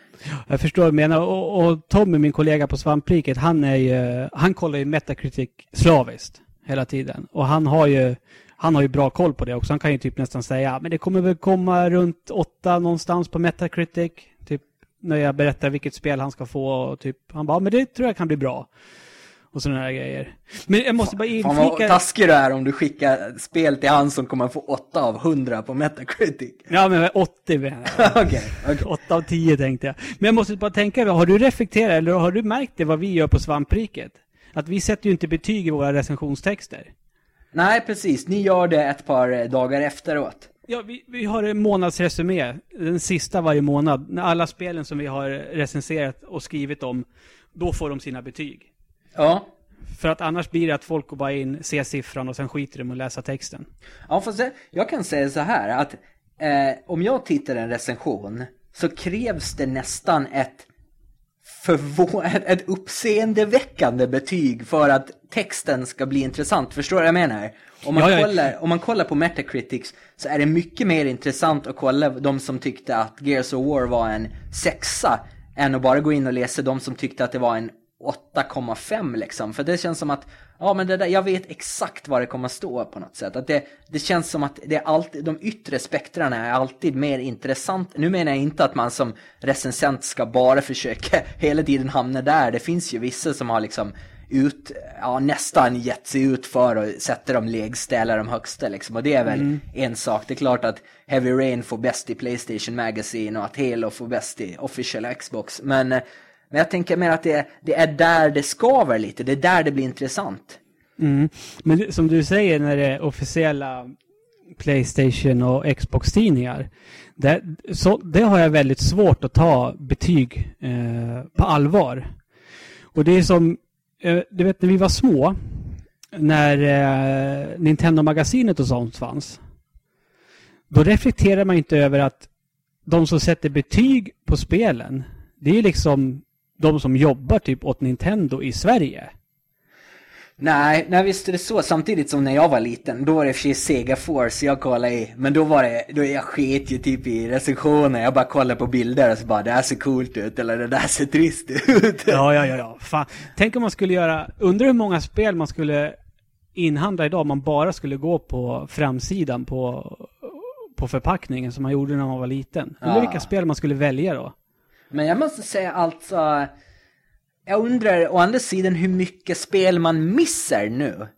Jag förstår vad du menar. Och, och Tommy, min kollega på Svampriket, han, är ju, han kollar ju Metacritic slaviskt hela tiden. Och han har ju han har ju bra koll på det också. Han kan ju typ nästan säga men det kommer väl komma runt åtta någonstans på Metacritic. Typ när jag berättar vilket spel han ska få. Och typ, han bara, men det tror jag kan bli bra. Och sådana här grejer. Men jag måste bara Fan vad inflika... taskig du är om du skickar spel till han som kommer få 8 av 100 på Metacritic. Ja, men 80 menar jag. *laughs* Okej, okej. 8 av 10 tänkte jag. Men jag måste bara tänka, har du reflekterat eller har du märkt det vad vi gör på Svampriket? Att vi sätter ju inte betyg i våra recensionstexter. Nej, precis. Ni gör det ett par dagar efteråt. Ja, vi, vi har en månadsresumé, den sista varje månad. När alla spelen som vi har recenserat och skrivit om, då får de sina betyg. Ja. För att annars blir det att folk går bara in, ser siffran och sen skiter de och läsa texten. Ja, fast det, jag kan säga så här att eh, om jag tittar en recension så krävs det nästan ett, förvå- ett, uppseendeväckande betyg för att texten ska bli intressant. Förstår du vad jag menar? Om man, Ja, ja. Kollar, om man kollar på Metacritics så är det mycket mer intressant att kolla de som tyckte att Gears of War var en sexa än att bara gå in och läsa de som tyckte att det var en 8,5 liksom. För det känns som att, ja men det där, jag vet exakt vad det kommer stå på något sätt. Att det, det känns som att det är alltid, de yttre spektrarna är alltid mer intressant. Nu menar jag inte att man som recensent ska bara försöka *laughs* hela tiden hamna där. Det finns ju vissa som har liksom ut, ja nästan gett sig ut för att sätta de lägsta eller de högsta liksom. Och det är väl en sak. Det är klart att Heavy Rain får bäst i Playstation Magazine och att Halo får bäst i Official Xbox. Men, eh, men jag tänker mer att det, det är där det skaver lite. Det är där det blir intressant. Mm. Men som du säger när det är officiella Playstation och Xbox-tidningar. Det, så, det har jag väldigt svårt att ta betyg eh, på allvar. Och det är som, eh, du vet när vi var små, när eh, Nintendo-magasinet och sånt fanns. Då reflekterar man inte över att de som sätter betyg på spelen, det är ju liksom de som jobbar typ åt Nintendo i Sverige. Nej, nej visst är det så. Samtidigt som när jag var liten, då var det för sig Sega Force jag kollade i. Men då var det, då jag sket ju typ i recensioner. Jag bara kollade på bilder och så bara, det här ser coolt ut eller det där ser trist ut. Ja, ja, ja, ja. Fan. Tänk om man skulle göra... Undrar hur många spel man skulle inhandla idag om man bara skulle gå på framsidan på, på förpackningen som man gjorde när man var liten. Undrar Ja. vilka spel man skulle välja då. Men jag måste säga alltså, jag undrar å andra sidan hur mycket spel man missar nu.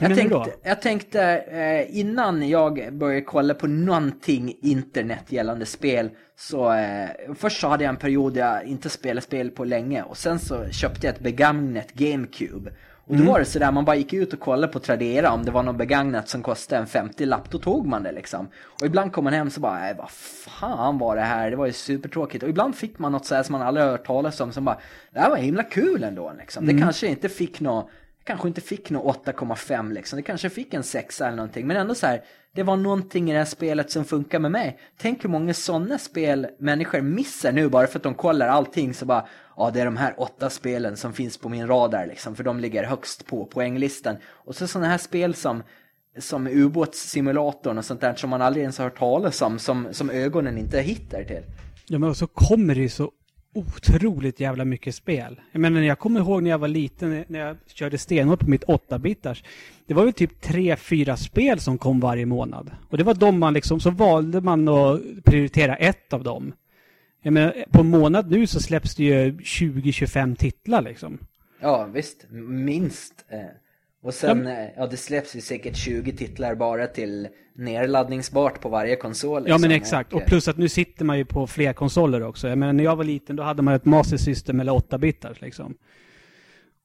Jag tänkte, jag tänkte eh, innan jag började kolla på någonting internet gällande spel så eh, först så hade jag en period där jag inte spelade spel på länge och sen så köpte jag ett begagnat GameCube. Och Mm. då var det sådär, man bara gick ut och kollade på Tradera om det var något begagnat som kostade en 50-lapp, då tog man det liksom. Och ibland kom man hem så bara, nej vad fan var det här? Det var ju supertråkigt. Och ibland fick man något sådär som man aldrig hört talas om som bara, det här var himla kul ändå liksom. Det kanske inte fick något kanske inte fick något 8,5 liksom. Det kanske fick en 6 eller någonting. Men ändå så här, det var någonting i det här spelet som funkar med mig. Tänk hur många sådana spel människor missar nu bara för att de kollar allting så bara, ja det är de här åtta spelen som finns på min radar liksom. För de ligger högst på poänglistan. Och så sådana här spel som som ubåtssimulatorn och sånt där som man aldrig ens har hört talas om, som, som ögonen inte hittar till. Ja, men så kommer det ju så otroligt jävla mycket spel. Jag menar, jag kommer ihåg när jag var liten, när jag körde stenhårt på mitt 8-bitars. Det var väl typ tre fyra spel som kom varje månad. Och det var de man liksom, så valde man att prioritera ett av dem. Jag menar, på en månad nu så släpps det ju 20-25 titlar liksom. Ja, visst. Minst. Eh. Och sen, eh, ja det släpps ju säkert 20 titlar bara till nedladdningsbart på varje konsol. Ja men liksom. exakt. Och, Och plus att nu sitter man ju på fler konsoler också. Jag menar när jag var liten då hade man ett Master System eller 8-bitars liksom.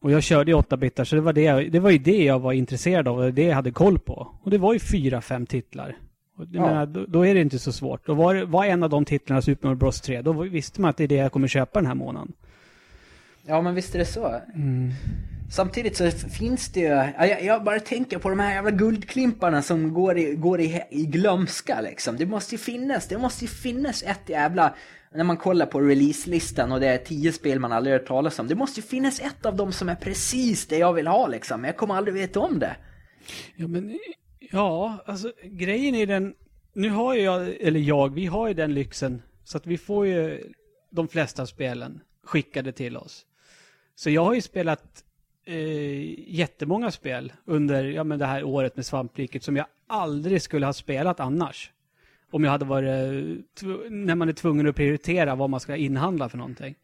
Och jag körde ju 8-bitar så det var, det, det var ju det jag var intresserad av och det jag hade koll på. Och det var ju fyra, fem titlar. Och Ja. menar, då, då är det inte så svårt. Och var, var en av de titlarna Super Mario Bros 3, då visste man att det är det jag kommer köpa den här månaden. ja men visst är det så. Mm. Samtidigt så finns det ju, ja, jag, jag bara tänker på de här jävla guldklimparna som går i, går i, i glömska liksom. Det måste ju finnas, det måste ju finnas ett jävla, när man kollar på releaselistan och det är tio spel man aldrig hört talas om. Det måste ju finnas ett av dem som är precis det jag vill ha liksom. Jag kommer aldrig veta om det. Ja, men ja, alltså grejen är den. Nu har ju jag, eller jag, vi har ju den lyxen. Så att vi får ju de flesta spelen skickade till oss. Så jag har ju spelat eh, jättemånga spel under ja, men det här året med svampriket som jag aldrig skulle ha spelat annars. Om jag hade varit, när man är tvungen att prioritera vad man ska inhandla för någonting.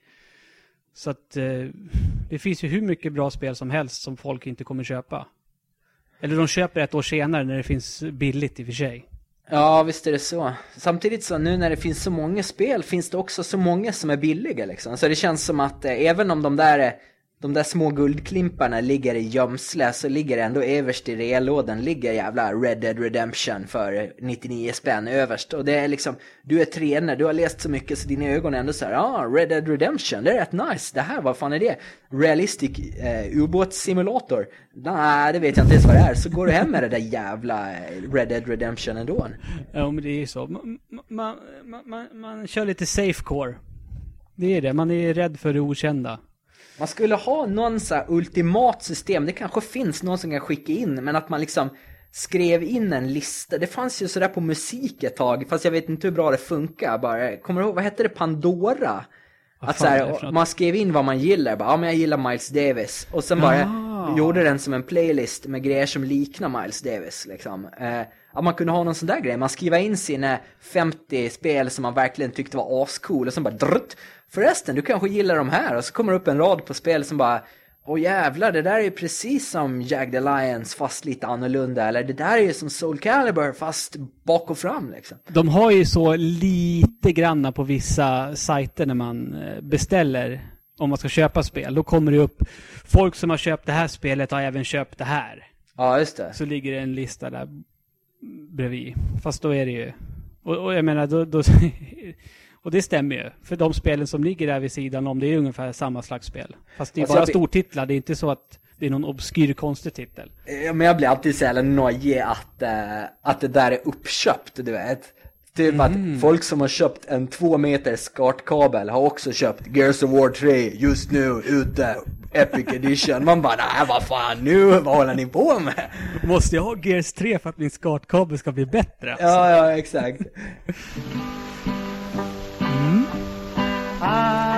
Så att, eh, Det finns ju hur mycket bra spel som helst som folk inte kommer köpa. Eller de köper ett år senare när det finns billigt i och för sig. Ja, visst är det så. Samtidigt så nu när det finns så många spel finns det också så många som är billiga liksom. Så det känns som att eh, även om de där är de där små guldklimparna ligger i gömsle så ligger det ändå överst i reallådan ligger jävla Red Dead Redemption för 99 spänn överst. Och det är liksom, du är tränare, du har läst så mycket så dina ögon är ändå så här, ja, ah, Red Dead Redemption, det är rätt nice. Det här, vad fan är det? Realistic eh, ubåtssimulator? Nej, det vet jag inte ens vad det är. Så går du hem med det där jävla eh, Red Dead Redemption ändå. Ja, men det är ju så. Man, man, man, man, man kör lite safe core. Det är det, man är rädd för det okända. Man skulle ha någon så här ultimat system, det kanske finns någon som kan skicka in, men att man liksom skrev in en lista. Det fanns ju sådär på musik ett tag, fast jag vet inte hur bra det funkar. Bara, kommer du ihåg, vad hette det, Pandora? att så här, man skrev in vad man gillar, bara, ja men jag gillar Miles Davis. Och sen bara ah. gjorde den som en playlist med grejer som liknar Miles Davis. Liksom. Eh, att man kunde ha någon sån där grej. Man skriver in sina 50 spel som man verkligen tyckte var ascool och sen bara drutt, Förresten, du kanske gillar de här. Och så kommer det upp en rad på spel som bara Åh jävlar, det där är ju precis som Jagged Alliance fast lite annorlunda. Eller det där är ju som Soul Calibur fast bak och fram liksom. De har ju så lite granna på vissa sajter när man eh, beställer om man ska köpa spel. Då kommer det upp folk som har köpt det här spelet har även köpt det här. Ja, just det. Så ligger det en lista där bredvid. Fast då är det ju... Och, och jag menar, då, då *laughs* Och det stämmer ju. För de spelen som ligger där vid sidan om, det är ungefär samma slags spel. Fast det är alltså, bara stortitlar, det är inte så att det är någon obskyr konstig titel. Ja, men jag blir alltid så jävla nojig att, äh, att det där är uppköpt, du vet. Typ mm. att folk som har köpt en två meter skartkabel har också köpt Gears of War 3 just nu ute Epic Edition. Man bara, nej vad fan nu, vad håller ni på med? Måste jag ha Gears 3 för att min skartkabel ska bli bättre? Alltså? Ja, ja, exakt. I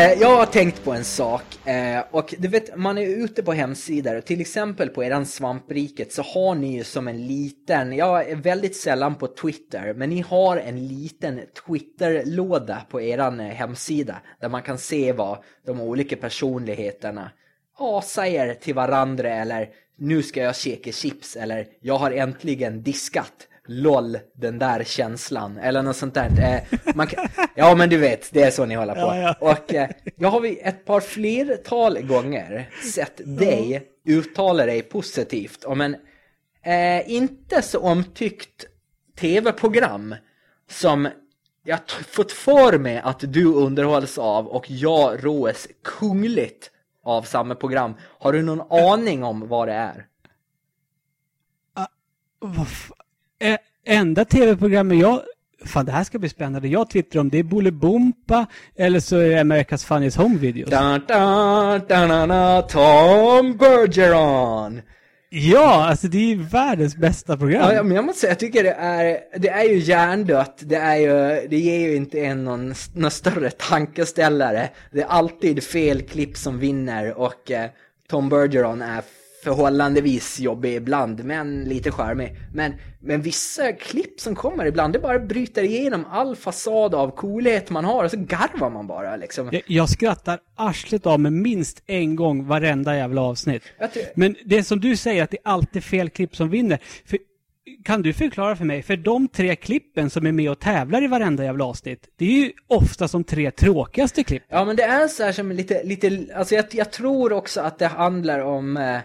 Eh, jag har tänkt på en sak eh, och du vet, man är ute på hemsidor och till exempel på eran svampriket så har ni ju som en liten, jag är väldigt sällan på Twitter, men ni har en liten Twitter-låda på eran eh, hemsida där man kan se vad de olika personligheterna ja, säger till varandra eller nu ska jag käka chips eller jag har äntligen diskat. LOL, den där känslan. Eller något sånt där. Eh, man kan, ja, men du vet, det är så ni håller på. Ja, ja. Och eh, jag har vid ett par flertal gånger sett dig uttala dig positivt om en eh, inte så omtyckt tv-program som jag fått för mig att du underhålls av och jag rås kungligt av samma program. Har du någon aning om vad det är? Ä- Enda tv-programmet jag... Fan, det här ska bli spännande. Jag twittrar om det är Bolibompa eller så är det America's Funniest Home Videos. Dun, dun, dun, dun, Tom Bergeron! Ja, alltså det är ju världens bästa program. Ja, men jag måste säga, jag tycker det är, det är ju hjärndött, det är ju, det ger ju inte en någon, någon större tankeställare. Det är alltid fel klipp som vinner och eh, Tom Bergeron är förhållandevis jobbig ibland, men lite charmig. Men, men vissa klipp som kommer ibland, det bara bryter igenom all fasad av coolhet man har och så garvar man bara liksom. Jag, jag skrattar arslet av mig minst en gång varenda jävla avsnitt. Men det som du säger att det är alltid fel klipp som vinner. För, kan du förklara för mig, för de tre klippen som är med och tävlar i varenda jävla avsnitt, det är ju ofta som tre tråkigaste klipp. Ja men det är så här som lite, lite alltså jag, jag tror också att det handlar om eh,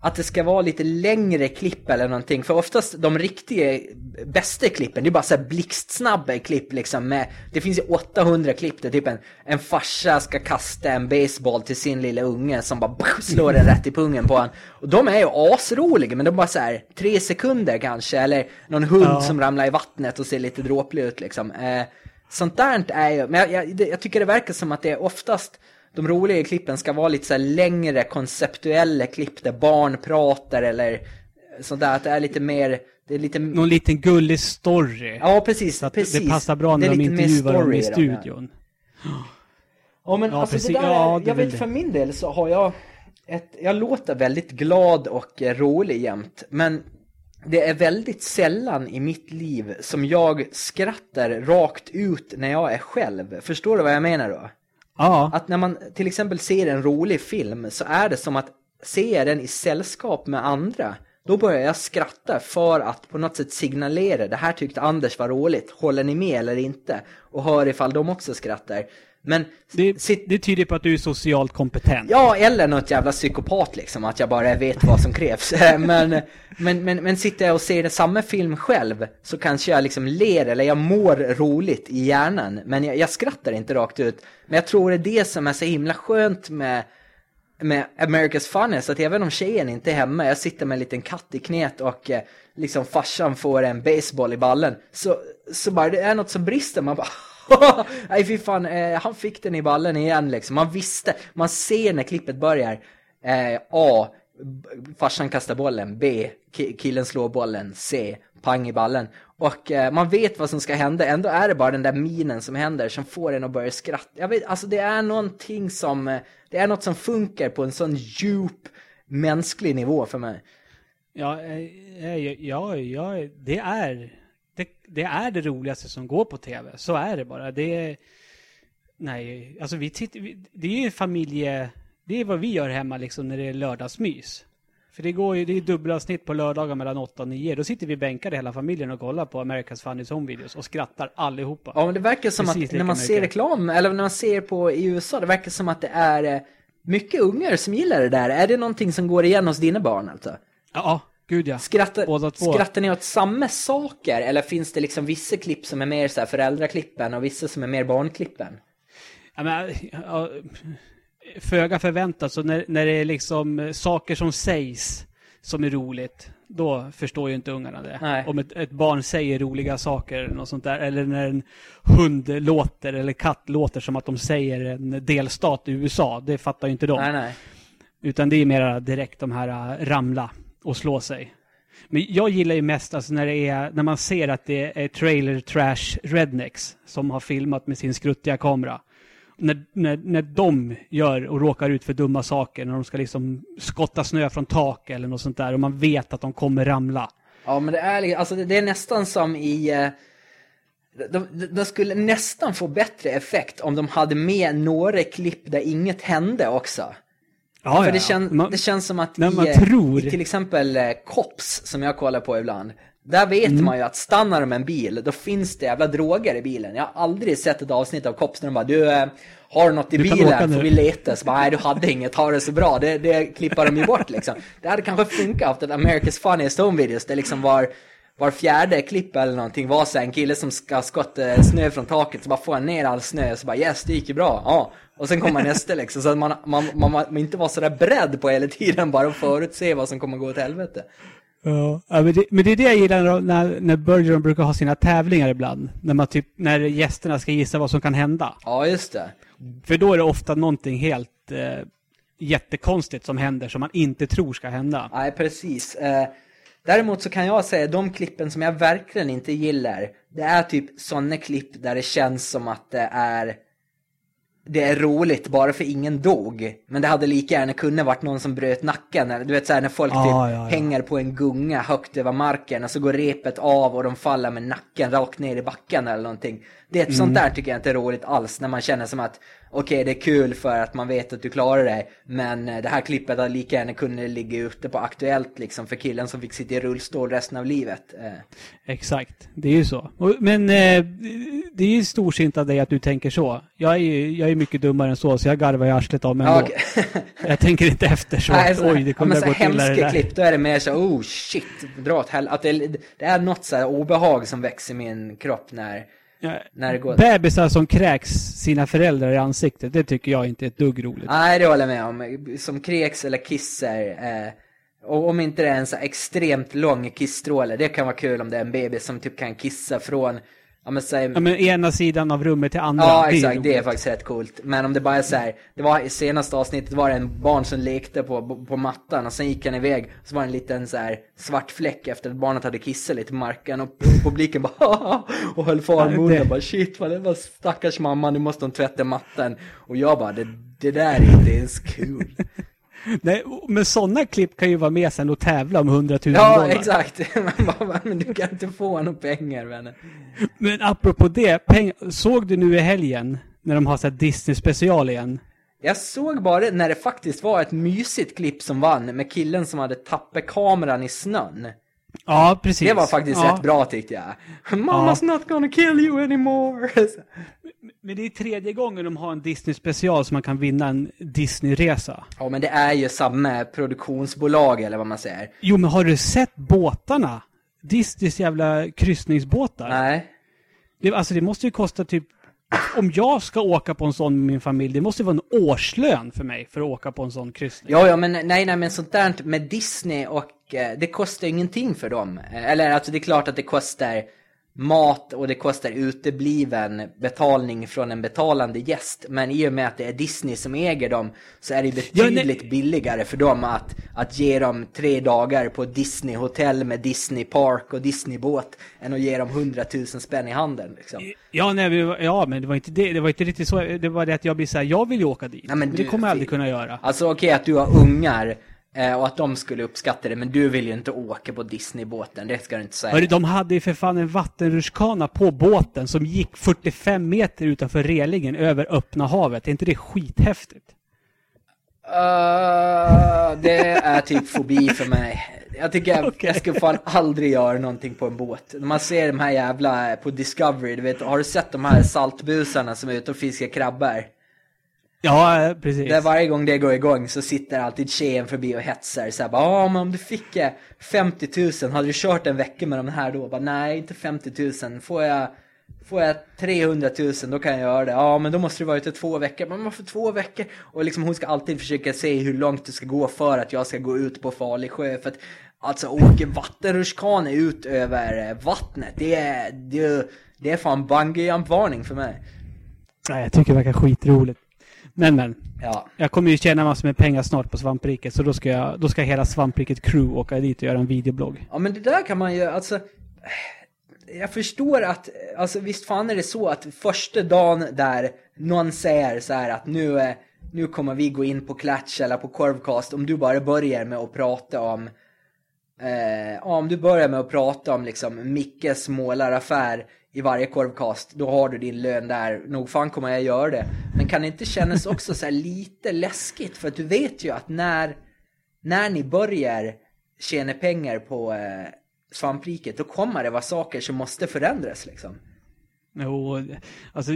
att det ska vara lite längre klipp eller någonting. För oftast de riktiga bästa klippen, det är bara så här blixtsnabba klipp liksom med, det finns ju 800 klipp där typ en, en farsa ska kasta en baseball till sin lilla unge som bara *laughs* slår den rätt i pungen på han. Och de är ju asroliga men de är bara så här tre sekunder kanske eller någon hund Ja. som ramlar i vattnet och ser lite dråplig ut liksom. Eh, sånt där är ju, men jag, jag, jag tycker det verkar som att det är oftast de roliga klippen ska vara lite så längre konceptuella klipp där barn pratar eller sådär, att det är lite mer, det är lite... Någon liten gullig story. Ja, precis, så att precis. det passar bra Det när är de intervjuar dem story i ja. studion. Ja men Ja, alltså precis. det där, Ja, det jag vet det. för min del så har jag ett, jag låter väldigt glad och eh, rolig jämt, men det är väldigt sällan i mitt liv som jag skrattar rakt ut när jag är själv. Förstår du vad jag menar då? Ja, Att när man till exempel ser en rolig film så är det som att se den i sällskap med andra. Då börjar jag skratta för att på något sätt signalera det här tyckte Anders var roligt, håller ni med eller inte? Och hör ifall de också skrattar. Men det, det tyder på att du är socialt kompetent. Ja, eller något jävla psykopat liksom, att jag bara vet vad som krävs. *laughs* men, men, men, men sitter jag och ser samma film själv så kanske jag liksom ler eller jag mår roligt i hjärnan. Men jag, jag skrattar inte rakt ut. Men jag tror det är det som är så himla skönt med, med America's Funniest, att även om tjejen inte är hemma, jag sitter med en liten katt i knät och eh, liksom farsan får en baseball i ballen. Så, så bara det är något som brister, man bara *laughs* Nej fy fan, eh, han fick den i ballen igen liksom. Man visste, man ser när klippet börjar. Eh, A. Farsan kastar bollen. B. Killen slår bollen. C. Pang i ballen. Och eh, man vet vad som ska hända. Ändå är det bara den där minen som händer som får en att börja skratta. Jag vet, alltså det är någonting som, eh, det är något som funkar på en sån djup mänsklig nivå för mig. Ja, ja, ja, ja, det är det, det är det roligaste som går på tv. Så är det bara. Det nej, alltså vi tittar, det är ju familje, det är vad vi gör hemma liksom när det är lördagsmys. För det går ju, det är dubbelavsnitt på lördagar mellan 8 och 9. Då sitter vi bänkade hela familjen och kollar på America's Funniest Home Videos och skrattar allihopa. Ja, men det verkar som Precis att när man ser reklam, eller när man ser på i USA, det verkar som att det är eh, mycket ungar som gillar det där. Är det någonting som går igen hos dina barn alltså? Ja, gud ja. Skrattar, Båda två. skrattar ni åt samma saker? Eller finns det liksom vissa klipp som är mer så här föräldraklippen och vissa som är mer barnklippen? Ja, men, ja, föga förväntat, så när, när det är liksom eh, saker som sägs som är roligt, då förstår ju inte ungarna det. Nej. Om ett, ett barn säger roliga saker eller något sånt där, eller när en hund låter eller katt låter som att de säger en delstat i USA, det fattar ju inte de. Nej, nej. Utan det är mer direkt de här äh, ramla och slå sig. Men jag gillar ju mest alltså när, det är, när man ser att det är trailer trash rednecks som har filmat med sin skruttiga kamera. När, när, när de gör och råkar ut för dumma saker, när de ska liksom skotta snö från tak eller något sånt där och man vet att de kommer ramla. Ja, men det är, alltså, det- är nästan som i... eh, de, de skulle nästan få bättre effekt om de hade med några klipp där inget hände också. Ja, För det, kän, Man- det känns som att i, eh, tror- i till exempel eh, Cops, som jag kollar på ibland, där vet Mm. man ju att stannar de en bil, då finns det jävla droger i bilen. Jag har aldrig sett ett avsnitt av Cops där de bara du, eh, har du något i Du bilen? nu." Får vi leta? Så bara, nej du hade inget, har det så bra. Det, det klippar de ju bort liksom. Det hade kanske funkat efter America's Funniest Home Videos, det liksom var var fjärde klipp eller någonting var så en kille som ska skotta snö från taket så bara får han ner all snö så bara yes det gick ju bra, ja. Och sen kommer nästa *laughs* liksom så att man, man, man, man inte var sådär beredd på hela tiden bara förutse vad som kommer gå åt helvete. Ja, men, det, men det är det jag gillar när, när, när Bergeron brukar ha sina tävlingar ibland. När, man typ, när gästerna ska gissa vad som kan hända. Ja just det. För då är det ofta någonting helt eh, jättekonstigt som händer som man inte tror ska hända. Nej precis. Eh, däremot så kan jag säga de klippen som jag verkligen inte gillar. Det är typ sådana klipp där det känns som att det är det är roligt bara för ingen dog. Men det hade lika gärna kunnat varit någon som bröt nacken. Eller, du vet såhär när folk Ja, typ ja, ja. hänger på en gunga högt över marken och så går repet av och de faller med nacken rakt ner i backen eller någonting. Det är ett Mm. sånt där tycker jag inte är roligt alls när man känner som att okej det är kul för att man vet att du klarar dig men eh, det här klippet hade lika gärna kunnat ligga ute på Aktuellt liksom för killen som fick sitta i rullstol resten av livet. Eh, Exakt, det är ju så. Men eh, det är ju storsint av dig att du tänker så. Jag är ju jag är mycket dummare än så, så jag garvar i arslet av mig ändå. okej. Jag tänker inte efter så. Nej, så, Oj, det ja, kommer men att så gå till det där. klipp, då är det mer så oh shit, dra åt hel- att det, det är något så obehag som växer i min kropp när, när det går. Bebisar som kräks sina föräldrar i ansiktet, det tycker jag inte är ett dugg roligt. Nej, det håller jag med om. Som kräks eller kissar. Eh, och om inte det är en så extremt lång kissstråle, det kan vara kul om det är en bebis som typ kan kissa från, ja men säg, Ja, men ena sidan av rummet till andra. Ja, det är exakt. Det är faktiskt rätt coolt. Men om det bara är så här, det var i senaste avsnittet var det en barn som lekte på, på mattan och sen gick han iväg. Så var det en liten så här svart fläck efter att barnet hade kissat lite på marken och *laughs* publiken bara och höll för munnen det- och bara shit vad det var stackars mamma, nu måste hon tvätta mattan. Och jag bara, det, det där är inte ens kul. Nej, men sådana klipp kan ju vara med sen och tävla om 100 000 ja, dollar. exakt. *laughs* Man bara, men du kan inte få några pengar vännen. Men apropå det, peng- såg du nu i helgen när de har här Disney-special igen? Jag såg bara när det faktiskt var ett mysigt klipp som vann med killen som hade tappat kameran i snön. Ja, precis. Det var faktiskt ja. rätt bra tyckte jag. Mama's not gonna kill you anymore. *laughs* Men det är tredje gången de har en Disney-special så man kan vinna en Disney-resa. Ja men det är ju samma produktionsbolag eller vad man säger. Jo, men har du sett båtarna? Disneys jävla kryssningsbåtar. Nej. Det, alltså det måste ju kosta typ... Om jag ska åka på en sån med min familj, det måste vara en årslön för mig för att åka på en sån kryssning. Ja, ja men nej, nej men sånt där med Disney och eh, det kostar ingenting för dem. Eh, Eller alltså det är klart att det kostar mat och det kostar utebliven betalning från en betalande gäst. Men i och med att det är Disney som äger dem så är det Ja, betydligt billigare för dem att, att ge dem tre dagar på Disney-hotell med Disney-park och Disney-båt än att ge dem hundratusen spänn i handen. Liksom. Ja, nej, men det var- ja, men det var inte det. Det var inte riktigt så. Det var det att jag blir så här, jag vill ju åka dit. Nej, men det du- kommer jag aldrig kunna göra. Alltså okej att du har ungar och att de skulle uppskatta det, men du vill ju inte åka på Disney-båten, det ska du inte säga. Hörru, de hade ju för fan en vattenrutschkana på båten som gick 45 meter utanför relingen över öppna havet. Är inte det skithäftigt? Uh, det är typ fobi för mig. Jag tycker jag, *laughs* Okej. jag skulle fan aldrig göra någonting på en båt. När man ser de här jävla på Discovery, du vet, har du sett de här saltbusarna som är ute och fiskar krabbor? Ja, eh, precis. Där varje gång det går igång så sitter alltid tjejen förbi och hetsar så här, bara, ja men om du fick eh, 50 000, hade du kört en vecka med de här då? Bara, Nej, inte 50 000. Får jag, får jag 300 000 då kan jag göra det. Ja, men då måste du vara ute två veckor. Men varför två veckor? Och liksom hon ska alltid försöka se hur långt det ska gå för att jag ska gå ut på farlig sjö. För att alltså åker vattenrutschkana ut över eh, vattnet, det är, det, det är fan bungee-varning för mig. Nej, jag tycker det verkar skitroligt. Men, men. Ja. Jag kommer ju tjäna massor med pengar snart på Svampriket, så då ska, jag, då ska hela Svampriket crew åka dit och göra en videoblogg. Ja men det där kan man ju, alltså jag förstår att, alltså visst fan är det så att första dagen där någon säger så här att nu, nu kommer vi gå in på Klatch eller på Korvcast om du bara börjar med att prata om eh, om du börjar med att prata om liksom Mickes målaraffär i varje korvkast, då har du din lön där. Nog fan kommer jag göra det. Men kan det inte kännas också så här lite läskigt? För att du vet ju att när, när ni börjar tjäna pengar på eh, svampriket, då kommer det vara saker som måste förändras liksom. Jo, alltså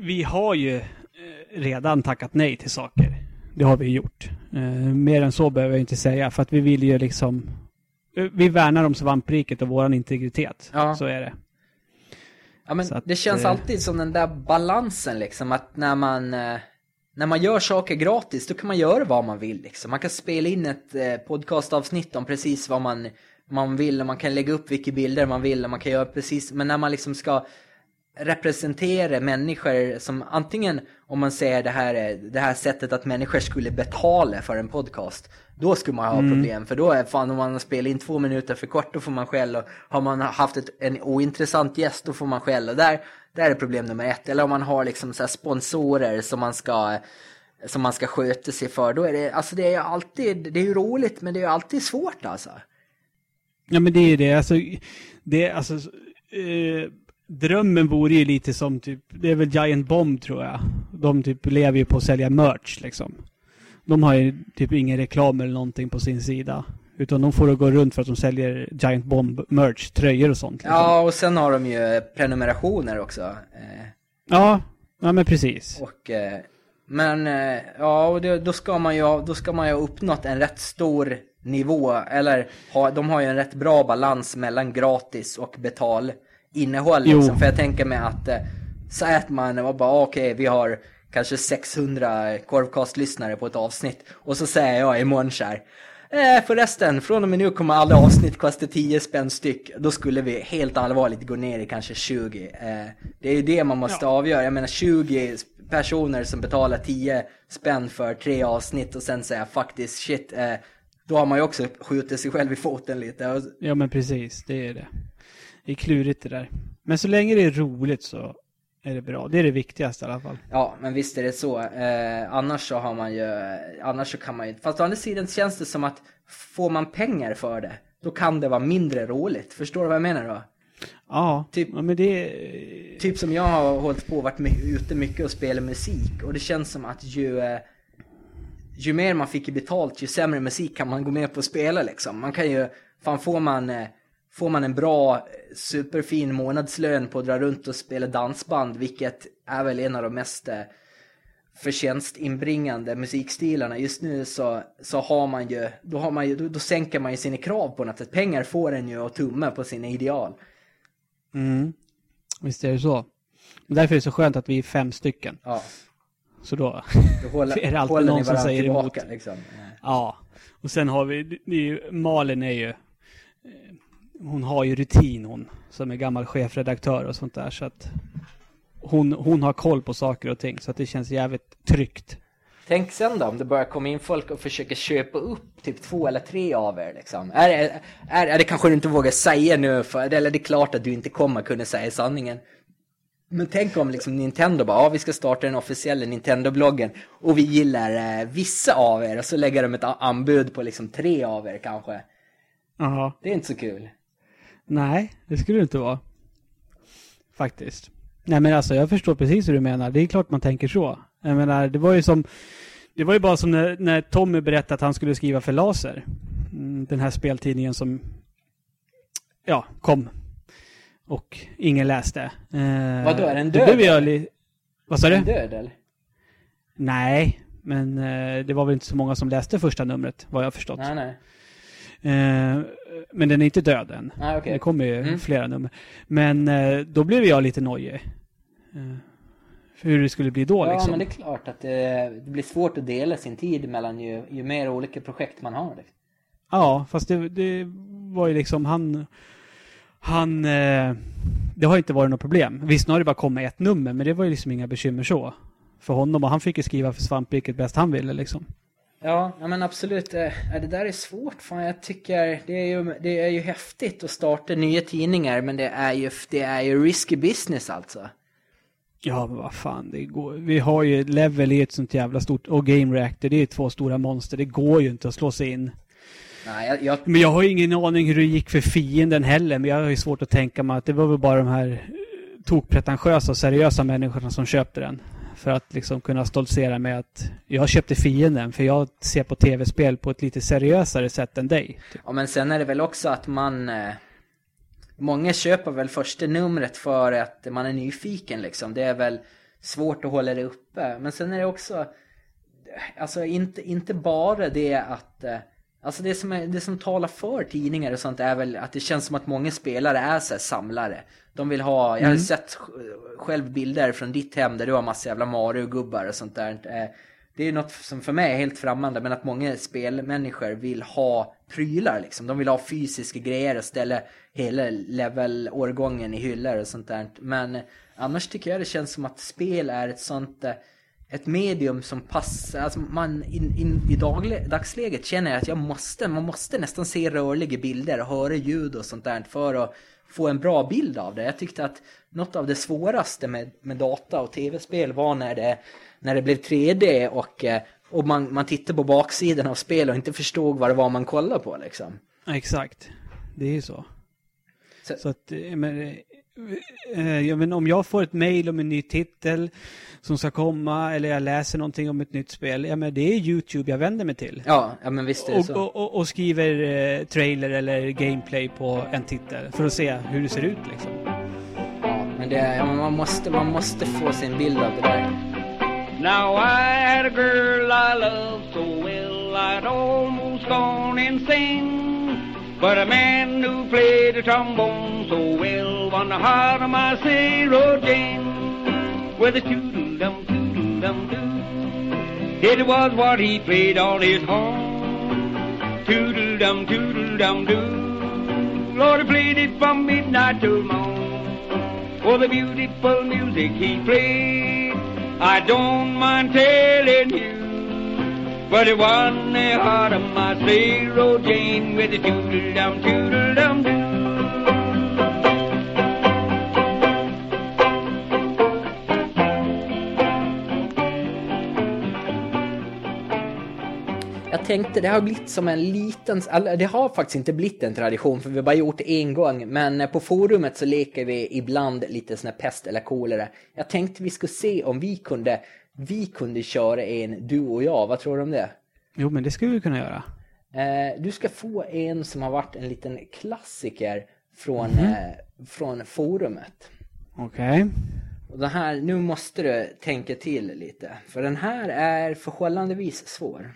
vi har ju eh, redan tackat nej till saker. Det har vi gjort. Eh, mer än så behöver jag inte säga för att vi vill ju liksom eh, vi värnar om svampriket och våran integritet. Ja. Så är det. Ja men att, det känns eh, alltid som den där balansen liksom att när man eh, när man gör saker gratis då kan man göra vad man vill liksom. Man kan spela in ett eh, podcastavsnitt om precis vad man, man vill och man kan lägga upp vilka bilder man vill och man kan göra precis, men när man liksom ska representera människor som antingen om man säger det här, är- det här sättet att människor skulle betala för en podcast. Då skulle man ha problem för då är fan om man spelar in två minuter för kort då får man skäll och har man haft ett, en ointressant gäst då får man skäll och där, där är problem nummer ett. Eller om man har liksom så sponsorer som man ska som man ska sköta sig för. Då är det, alltså det är ju alltid, det är ju roligt men det är ju alltid svårt alltså. Ja men det är det. Alltså, det är, alltså, eh, drömmen vore ju lite som typ, det är väl Giant Bomb tror jag. De typ lever ju på att sälja merch liksom. De har ju typ ingen reklam eller någonting på sin sida. Utan de får att gå runt för att de säljer Giant Bomb merch, tröjor och sånt. Liksom. Ja, och sen har de ju prenumerationer också. Eh, ja, ja men precis. och, eh, men eh, ja, och då, ska man ju, då ska man ju ha uppnått en rätt stor nivå. Eller ha, de har ju en rätt bra balans mellan gratis och betal innehåll. Liksom. För jag tänker mig att eh, säg att man var bara okej, vi har kanske 600 korvkastlyssnare på ett avsnitt. Och så säger jag imorgon så här. Eh, förresten, från och med nu kommer alla avsnitt kosta 10 spänn styck. Då skulle vi helt allvarligt gå ner i kanske 20. Eh, det är ju det man måste avgöra. Jag menar 20 personer som betalar 10 spänn för tre avsnitt och sen säga faktiskt shit. Eh, då har man ju också skjutit sig själv i foten lite. Och, Ja men precis, det är det. Det är klurigt det där. Men så länge det är roligt så är det bra. Det är det viktigaste i alla fall. Ja, men visst är det så. Eh, annars så har man ju, annars så kan man ju, fast å andra sidan känns det som att får man pengar för det, då kan det vara mindre roligt. Förstår du vad jag menar då? Ja, Typ- ja men det... Typ som jag har hållit på och varit my- ute mycket och spelat musik och det känns som att ju, eh, ju mer man fick betalt ju sämre musik kan man gå med på att spela liksom. Man kan ju, fan får man, eh, får man en bra superfin månadslön på att dra runt och spela dansband, vilket är väl en av de mest eh, förtjänstinbringande musikstilarna. Just nu så, så har man ju, då, har man ju då, då sänker man ju sina krav på något sätt. Pengar får en ju att tumma på sina ideal. Mm. Visst är det så. Därför är det så skönt att vi är fem stycken. Ja, Så då... då håller, *laughs* Är det alltid någon som säger tillbaka emot? liksom. Ja. Och sen har vi... Det är ju, Malin är ju... Hon har ju rutin hon. Som är gammal chefredaktör och sånt där. Så att... Hon, hon har koll på saker och ting. Så att det känns jävligt tryggt. Tänk sen då om det börjar komma in folk och försöker köpa upp typ två eller tre av er liksom. Är, är, är, är det kanske du inte vågar säga nu, för, eller det är klart att du inte kommer kunna säga sanningen. Men tänk om liksom Nintendo bara, ja vi ska starta den officiella Nintendo-bloggen och vi gillar eh, vissa av er och så lägger de ett anbud på liksom tre av er kanske. Ja. Det är inte så kul. Nej, det skulle det inte vara. Faktiskt. Nej men alltså jag förstår precis hur du menar. Det är klart man tänker så. Jag menar, det var ju som... Det var ju bara som när, när Tommy berättade att han skulle skriva för Laser. Mm, Den här speltidningen som... Ja, kom. Och ingen läste. Eh, Vadå, är den död, blev jag Vad sa Är du? den död eller? Nej, men eh, det var väl inte så många som läste första numret, vad jag förstått. Nej, nej. Eh, men den är inte död än. Nej, okej. Det kommer ju Mm. flera nummer. Men eh, då blev jag lite nojig. Eh, för hur det skulle bli då Ja, liksom. men det är klart att det, det blir svårt att dela sin tid mellan ju, ju mer olika projekt man har. Liksom. Ja, fast det, det var ju liksom han... Han... Det har inte varit något problem. Visst, nu har det bara kommit ett nummer, men det var ju liksom inga bekymmer så. För honom, och han fick ju skriva för Svampriket bäst han ville liksom. Ja, ja men absolut. Eh, Det där är svårt. Fan, jag tycker det är, ju, det är ju häftigt att starta nya tidningar men det är ju, det är ju risky business alltså. Ja, men vad fan, det går. Vi har ju Level i ett sånt jävla stort, och Game Reactor, det är två stora monster. Det går ju inte att slå sig in. Nej, jag, jag, Men jag har ju ingen aning hur det gick för fienden heller, men jag har ju svårt att tänka mig att det var väl bara de här tokpretentiösa och seriösa människorna som köpte den. För att liksom kunna stoltsera med att jag köpte fienden, för jag ser på tv-spel på ett lite seriösare sätt än dig. Typ. Ja men sen är det väl också att man... Eh, många köper väl första numret för att man är nyfiken liksom. Det är väl svårt att hålla det uppe. Men sen är det också... Alltså inte, inte bara det att... Eh, alltså det som, är, det som talar för tidningar och sånt är väl att det känns som att många spelare är så samlare. De vill ha... Jag har sett själv bilder från ditt hem där du har massa jävla Mario-gubbar och sånt där. Eh, det är något som för mig är helt främmande men att många spelmänniskor vill ha prylar liksom. De vill ha fysiska grejer och ställa hela level-årgången i hyllor och sånt där. Men annars tycker jag det känns som att spel är ett sånt eh, ett medium som passar, alltså man in, in, i daglig, dagsläget känner jag att jag måste, man måste nästan se rörliga bilder och höra ljud och sånt där för att få en bra bild av det. Jag tyckte att något av det svåraste med, med data och tv-spel var när det, när det blev 3D och, eh, och man, man tittade på baksidan av spel och inte förstod vad det var man kollade på liksom. Exakt. Det är ju så. Så- Så att, eh, men, eh, ja, men om jag får ett mail om en ny titel som ska komma eller jag läser någonting om ett nytt spel, ja men det är YouTube jag vänder mig till. Ja, ja men visst är det Och, så. och, och, och skriver eh, trailer eller gameplay på en titel för att se hur det ser ut liksom. Ja, men det, ja, man, måste, man måste få sin bild av det där. Now I had a girl I loved so well I'd almost gone insane. But a man who played the trombone so well won the heart of my Sarah Jane. With a toodle dum toodle dum doo. It was what he played on his horn. Toodle dum toodle dum doo. Lord, he played it from midnight till morn. Oh, the beautiful music he played, I don't mind telling you. But it the heart of my zero Jane with a doodle-dum, doodle-dum, doo. Jag tänkte, det har blivit som en liten, eller det har faktiskt inte blivit en tradition för vi har bara gjort det en gång. Men eh, på forumet så leker vi ibland lite sån här pest eller kolera. Jag tänkte vi skulle se om vi kunde, vi kunde köra en, du och jag. Vad tror du om det? Jo, men det skulle vi kunna göra. Eh, du ska få en som har varit en liten klassiker från, eh, från forumet. Okej. Och den här, nu måste du tänka till lite. För den här är förhållandevis svår.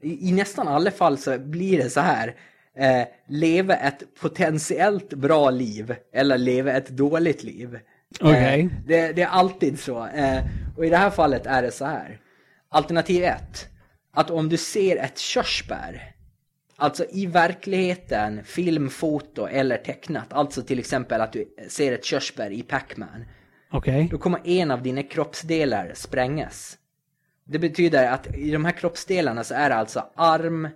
I, I nästan alla fall så blir det så här. Eh, leva ett potentiellt bra liv eller leva ett dåligt liv. Eh, det, det är alltid så. Eh, och i det här fallet är det så här. Alternativ ett. Att om du ser ett körsbär. Alltså i verkligheten, film, foto eller tecknat. Alltså till exempel att du ser ett körsbär i Pac-Man. Okej. Då kommer en av dina kroppsdelar sprängas. Det betyder att i de här kroppsdelarna så är det alltså arm,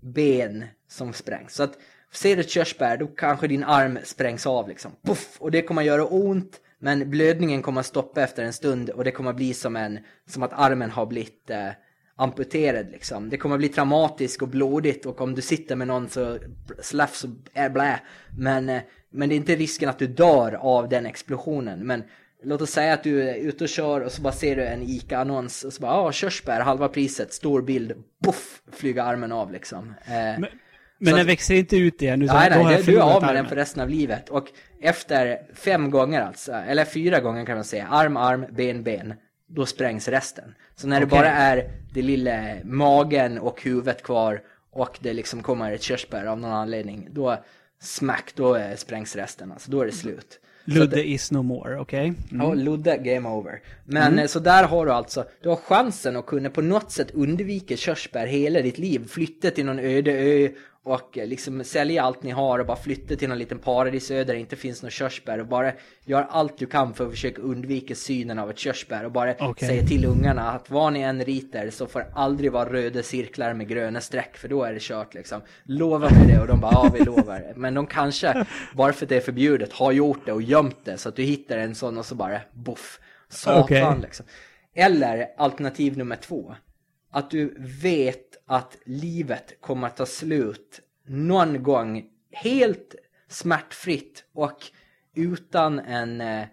ben som sprängs. Så att ser du ett körsbär då kanske din arm sprängs av liksom. Puff! Och det kommer göra ont. Men blödningen kommer att stoppa efter en stund och det kommer bli som en, som att armen har blivit eh, amputerad liksom. Det kommer bli traumatiskt och blodigt och om du sitter med någon så slaff så är blä. Men, eh, men det är inte risken att du dör av den explosionen. Men låt oss säga att du är ute och kör och så bara ser du en ICA-annons och så bara ja, ah, körsbär, halva priset, stor bild, boff, flyger armen av liksom. Eh, Men, så men den att- växer inte ut igen? utan Nej, då har nej, jag det, du är av med den för resten av livet. Och efter fem gånger alltså, eller fyra gånger kan man säga, arm, arm, ben, ben, då sprängs resten. Så när det Okej. bara är det lilla magen och huvudet kvar och det liksom kommer ett körsbär av någon anledning, då smack, då eh, sprängs resten. Alltså, då är det slut. Så Ludde is no more, okej? Mm. Ja, Ludde, game over. Men eh, så där har du alltså, du har chansen att kunna på något sätt undvika körsbär hela ditt liv. Flytta till någon öde ö och eh, liksom sälja allt ni har och bara flytta till någon liten paradisö där det inte finns några körsbär och bara gör allt du kan för att försöka undvika synen av ett körsbär och bara Okej. säga till ungarna att vad ni än ritar så får aldrig vara röda cirklar med gröna streck för då är det kört liksom. Lova mig det och de bara ja vi lovar. Men de kanske, bara för att det är förbjudet, har gjort det och gömt det så att du hittar en sån och så bara boff. Satan Okej. liksom. Eller alternativ nummer två. Att du vet att livet kommer att ta slut någon gång helt smärtfritt och utan en, eh,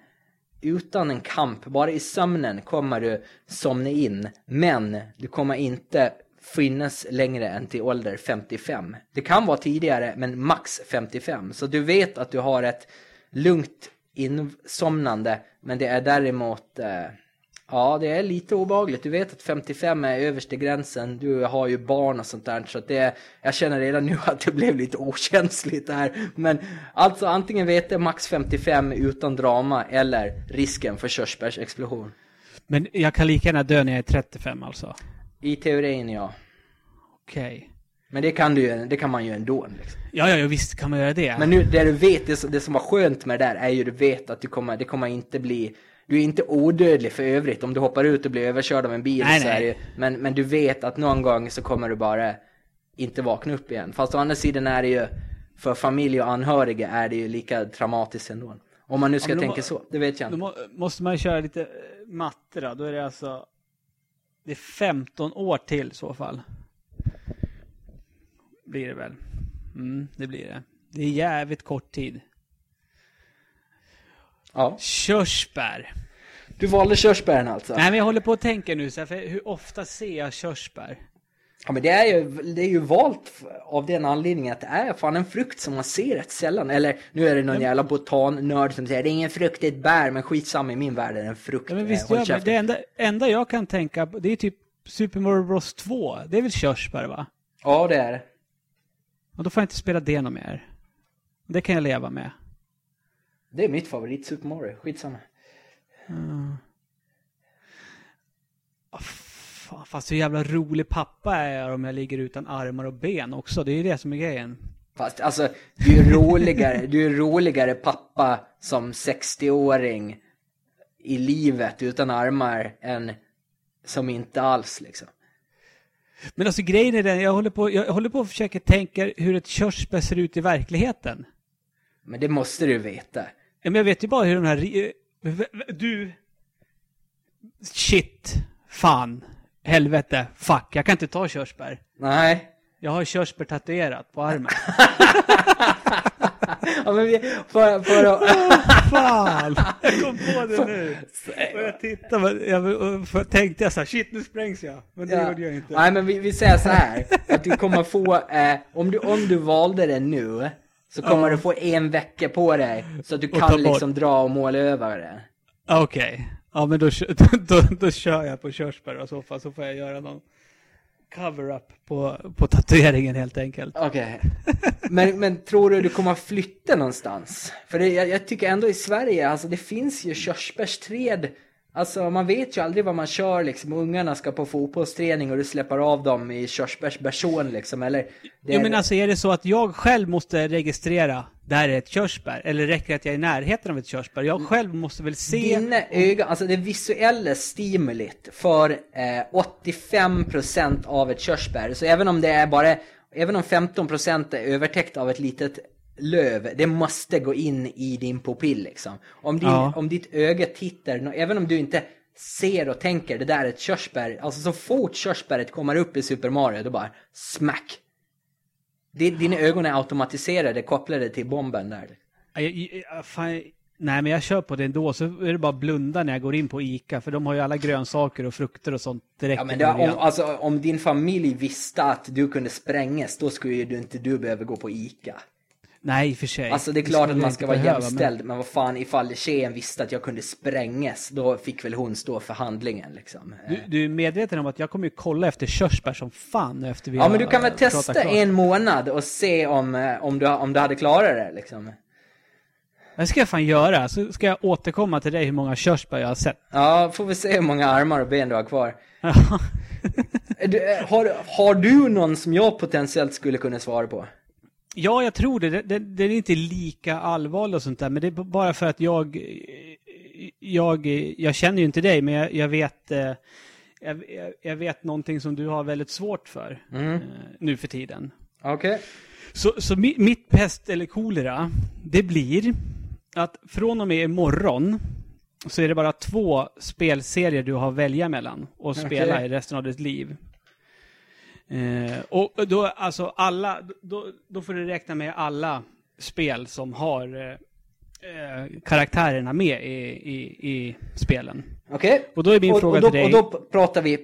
utan en kamp. Bara i sömnen kommer du somna in. Men du kommer inte finnas längre än till ålder 55. Det kan vara tidigare men max 55. Så du vet att du har ett lugnt insomnande men det är däremot eh, Ja, det är lite obehagligt. Du vet att 55 är översta gränsen. Du har ju barn och sånt där. Så att det, jag känner redan nu *laughs* att det blev lite okänsligt här. Men alltså antingen vet jag max 55 utan drama eller risken för körsbärsexplosion. Men jag kan lika gärna dö när jag är 35 alltså. I teorin ja. Okej. Men det kan, du, det kan man ju ändå. Liksom. Ja, ja, ja, visst kan man göra det. Men nu, det du vet, det, som- det som var skönt med det där är ju du vet att du kommer, det kommer inte bli du är inte odödlig för övrigt. Om du hoppar ut och blir överkörd av en bil Nej, så nej. är det men, men du vet att någon gång så kommer du bara inte vakna upp igen. Fast å andra sidan är det ju, för familj och anhöriga är det ju lika traumatiskt ändå. Om man nu ska då tänka må- så, det vet jag Då inte. må, måste man köra lite eh, matte då. Då är det alltså... Det är 15 år till i så fall. Blir det väl. Mm, det blir det. Det är jävligt kort tid. Ja. Körsbär. Du valde körsbären alltså? Nej, men jag håller på att tänka nu så här, för hur ofta ser jag körsbär? Ja men det är ju, det är ju valt av den anledningen att det är fan en frukt som man ser rätt sällan. Eller nu är det någon jävla botannörd som säger det är ingen frukt, det är ett bär. Men skitsamma i min värld är det en frukt. Ja, men Eh, visst käften. Det enda, enda jag kan tänka på, det är typ Super Mario Bros 2. Det är väl körsbär va? Ja det är det. Och då får jag inte spela det något mer. Det kan jag leva med. Det är mitt favorit Super Mario, skitsamma. Fan, fast hur jävla rolig pappa är jag om jag ligger utan armar och ben också. Det är ju det som är grejen. Fast alltså, du är roligare, du är roligare pappa som 60-åring i livet utan armar än som inte alls liksom. Men alltså grejen är den, jag håller på, jag håller på att försöka tänka hur ett körsbär ser ut i verkligheten. Men det måste du veta. Men jag vet ju bara hur de här... Du... Shit. Fan. Helvete. Fuck. Jag kan inte ta körsbär. Nej. Jag har körsbär tatuerat på armen. *laughs* Ja, men vi, för, för att... Fan! Jag kom på det nu. Och jag tittade jag, och tänkte jag så här, shit nu sprängs jag. Men det Ja. gjorde jag inte. Nej men vi, vi säger så här att du kommer få, eh, om, du, om du valde det nu så kommer Ja. du få en vecka på dig så att du Och kan liksom dra och måla över det. Okej. Ja men då, *laughs* då, då, kör jag på körsbär i så fall. Så får jag göra någon cover-up på, på tatueringen helt enkelt. Okej. Men, men tror du du kommer flytta någonstans? För det, jag, jag tycker ändå i Sverige, alltså det finns ju körsbärsträd. Alltså man vet ju aldrig vad man kör liksom. Ungarna ska på fotbollsträning och du släpper av dem i körsbärsbersån liksom. Eller det Jo är- men alltså är det så att jag själv måste registrera där är ett körsbär? Eller räcker det att jag är i närheten av ett körsbär? Jag själv måste väl se... Dina ögon, alltså det visuella stimulit för eh, 85% av ett körsbär. Så även om det är bara, även om 15% är övertäckt av ett litet löv, det måste gå in i din pupill liksom. Om, din, Ja. om ditt öga tittar, även om du inte ser och tänker det där är ett körsbär, alltså så fort körsbäret kommer upp i Super Mario, då bara smack. Din- Dina ögon är automatiserade, kopplade till bomben där. Jag, jag, fan, nej men jag kör på det ändå, så är det bara blunda när jag går in på ICA, för de har ju alla grönsaker och frukter och sånt direkt Ja men det, om, alltså, om din familj visste att du kunde sprängas, då skulle ju du inte du behöva gå på ICA. Nej, i och för sig. Alltså det är klart att man ska vara behöva, jämställd, men... vad fan ifall tjejen visste att jag kunde sprängas, då fick väl hon stå för handlingen liksom. Men Du, du är medveten om att jag kommer ju kolla efter körsbär som fan efter vi Ja har men du kan väl testa en månad och se om, eh, om, du, om du hade klarat det liksom. Det ska jag fan göra, så ska jag återkomma till dig hur många körsbär jag har sett. Ja, får vi se hur många armar och ben du har kvar. Du, eh, har, har du någon som jag potentiellt skulle kunna svara på? Ja, jag tror det. Det är inte lika allvarligt och sånt där, men det är bara för att jag... Jag, jag känner ju inte dig, men jag, jag vet... eh, Jag, jag- vet någonting som du har väldigt svårt för Mm. eh, nu för tiden. Okej. Så, så mi, mitt pest eller kolera, det blir att från och med imorgon så är det bara två spelserier du har att välja mellan och spela Okej. i resten av ditt liv. Eh, och då, alltså alla, då, då får du räkna med alla spel som har eh, eh, karaktärerna med i, i, i spelen. Okej. Och då är min och, fråga och då, till dig. Och då pratar vi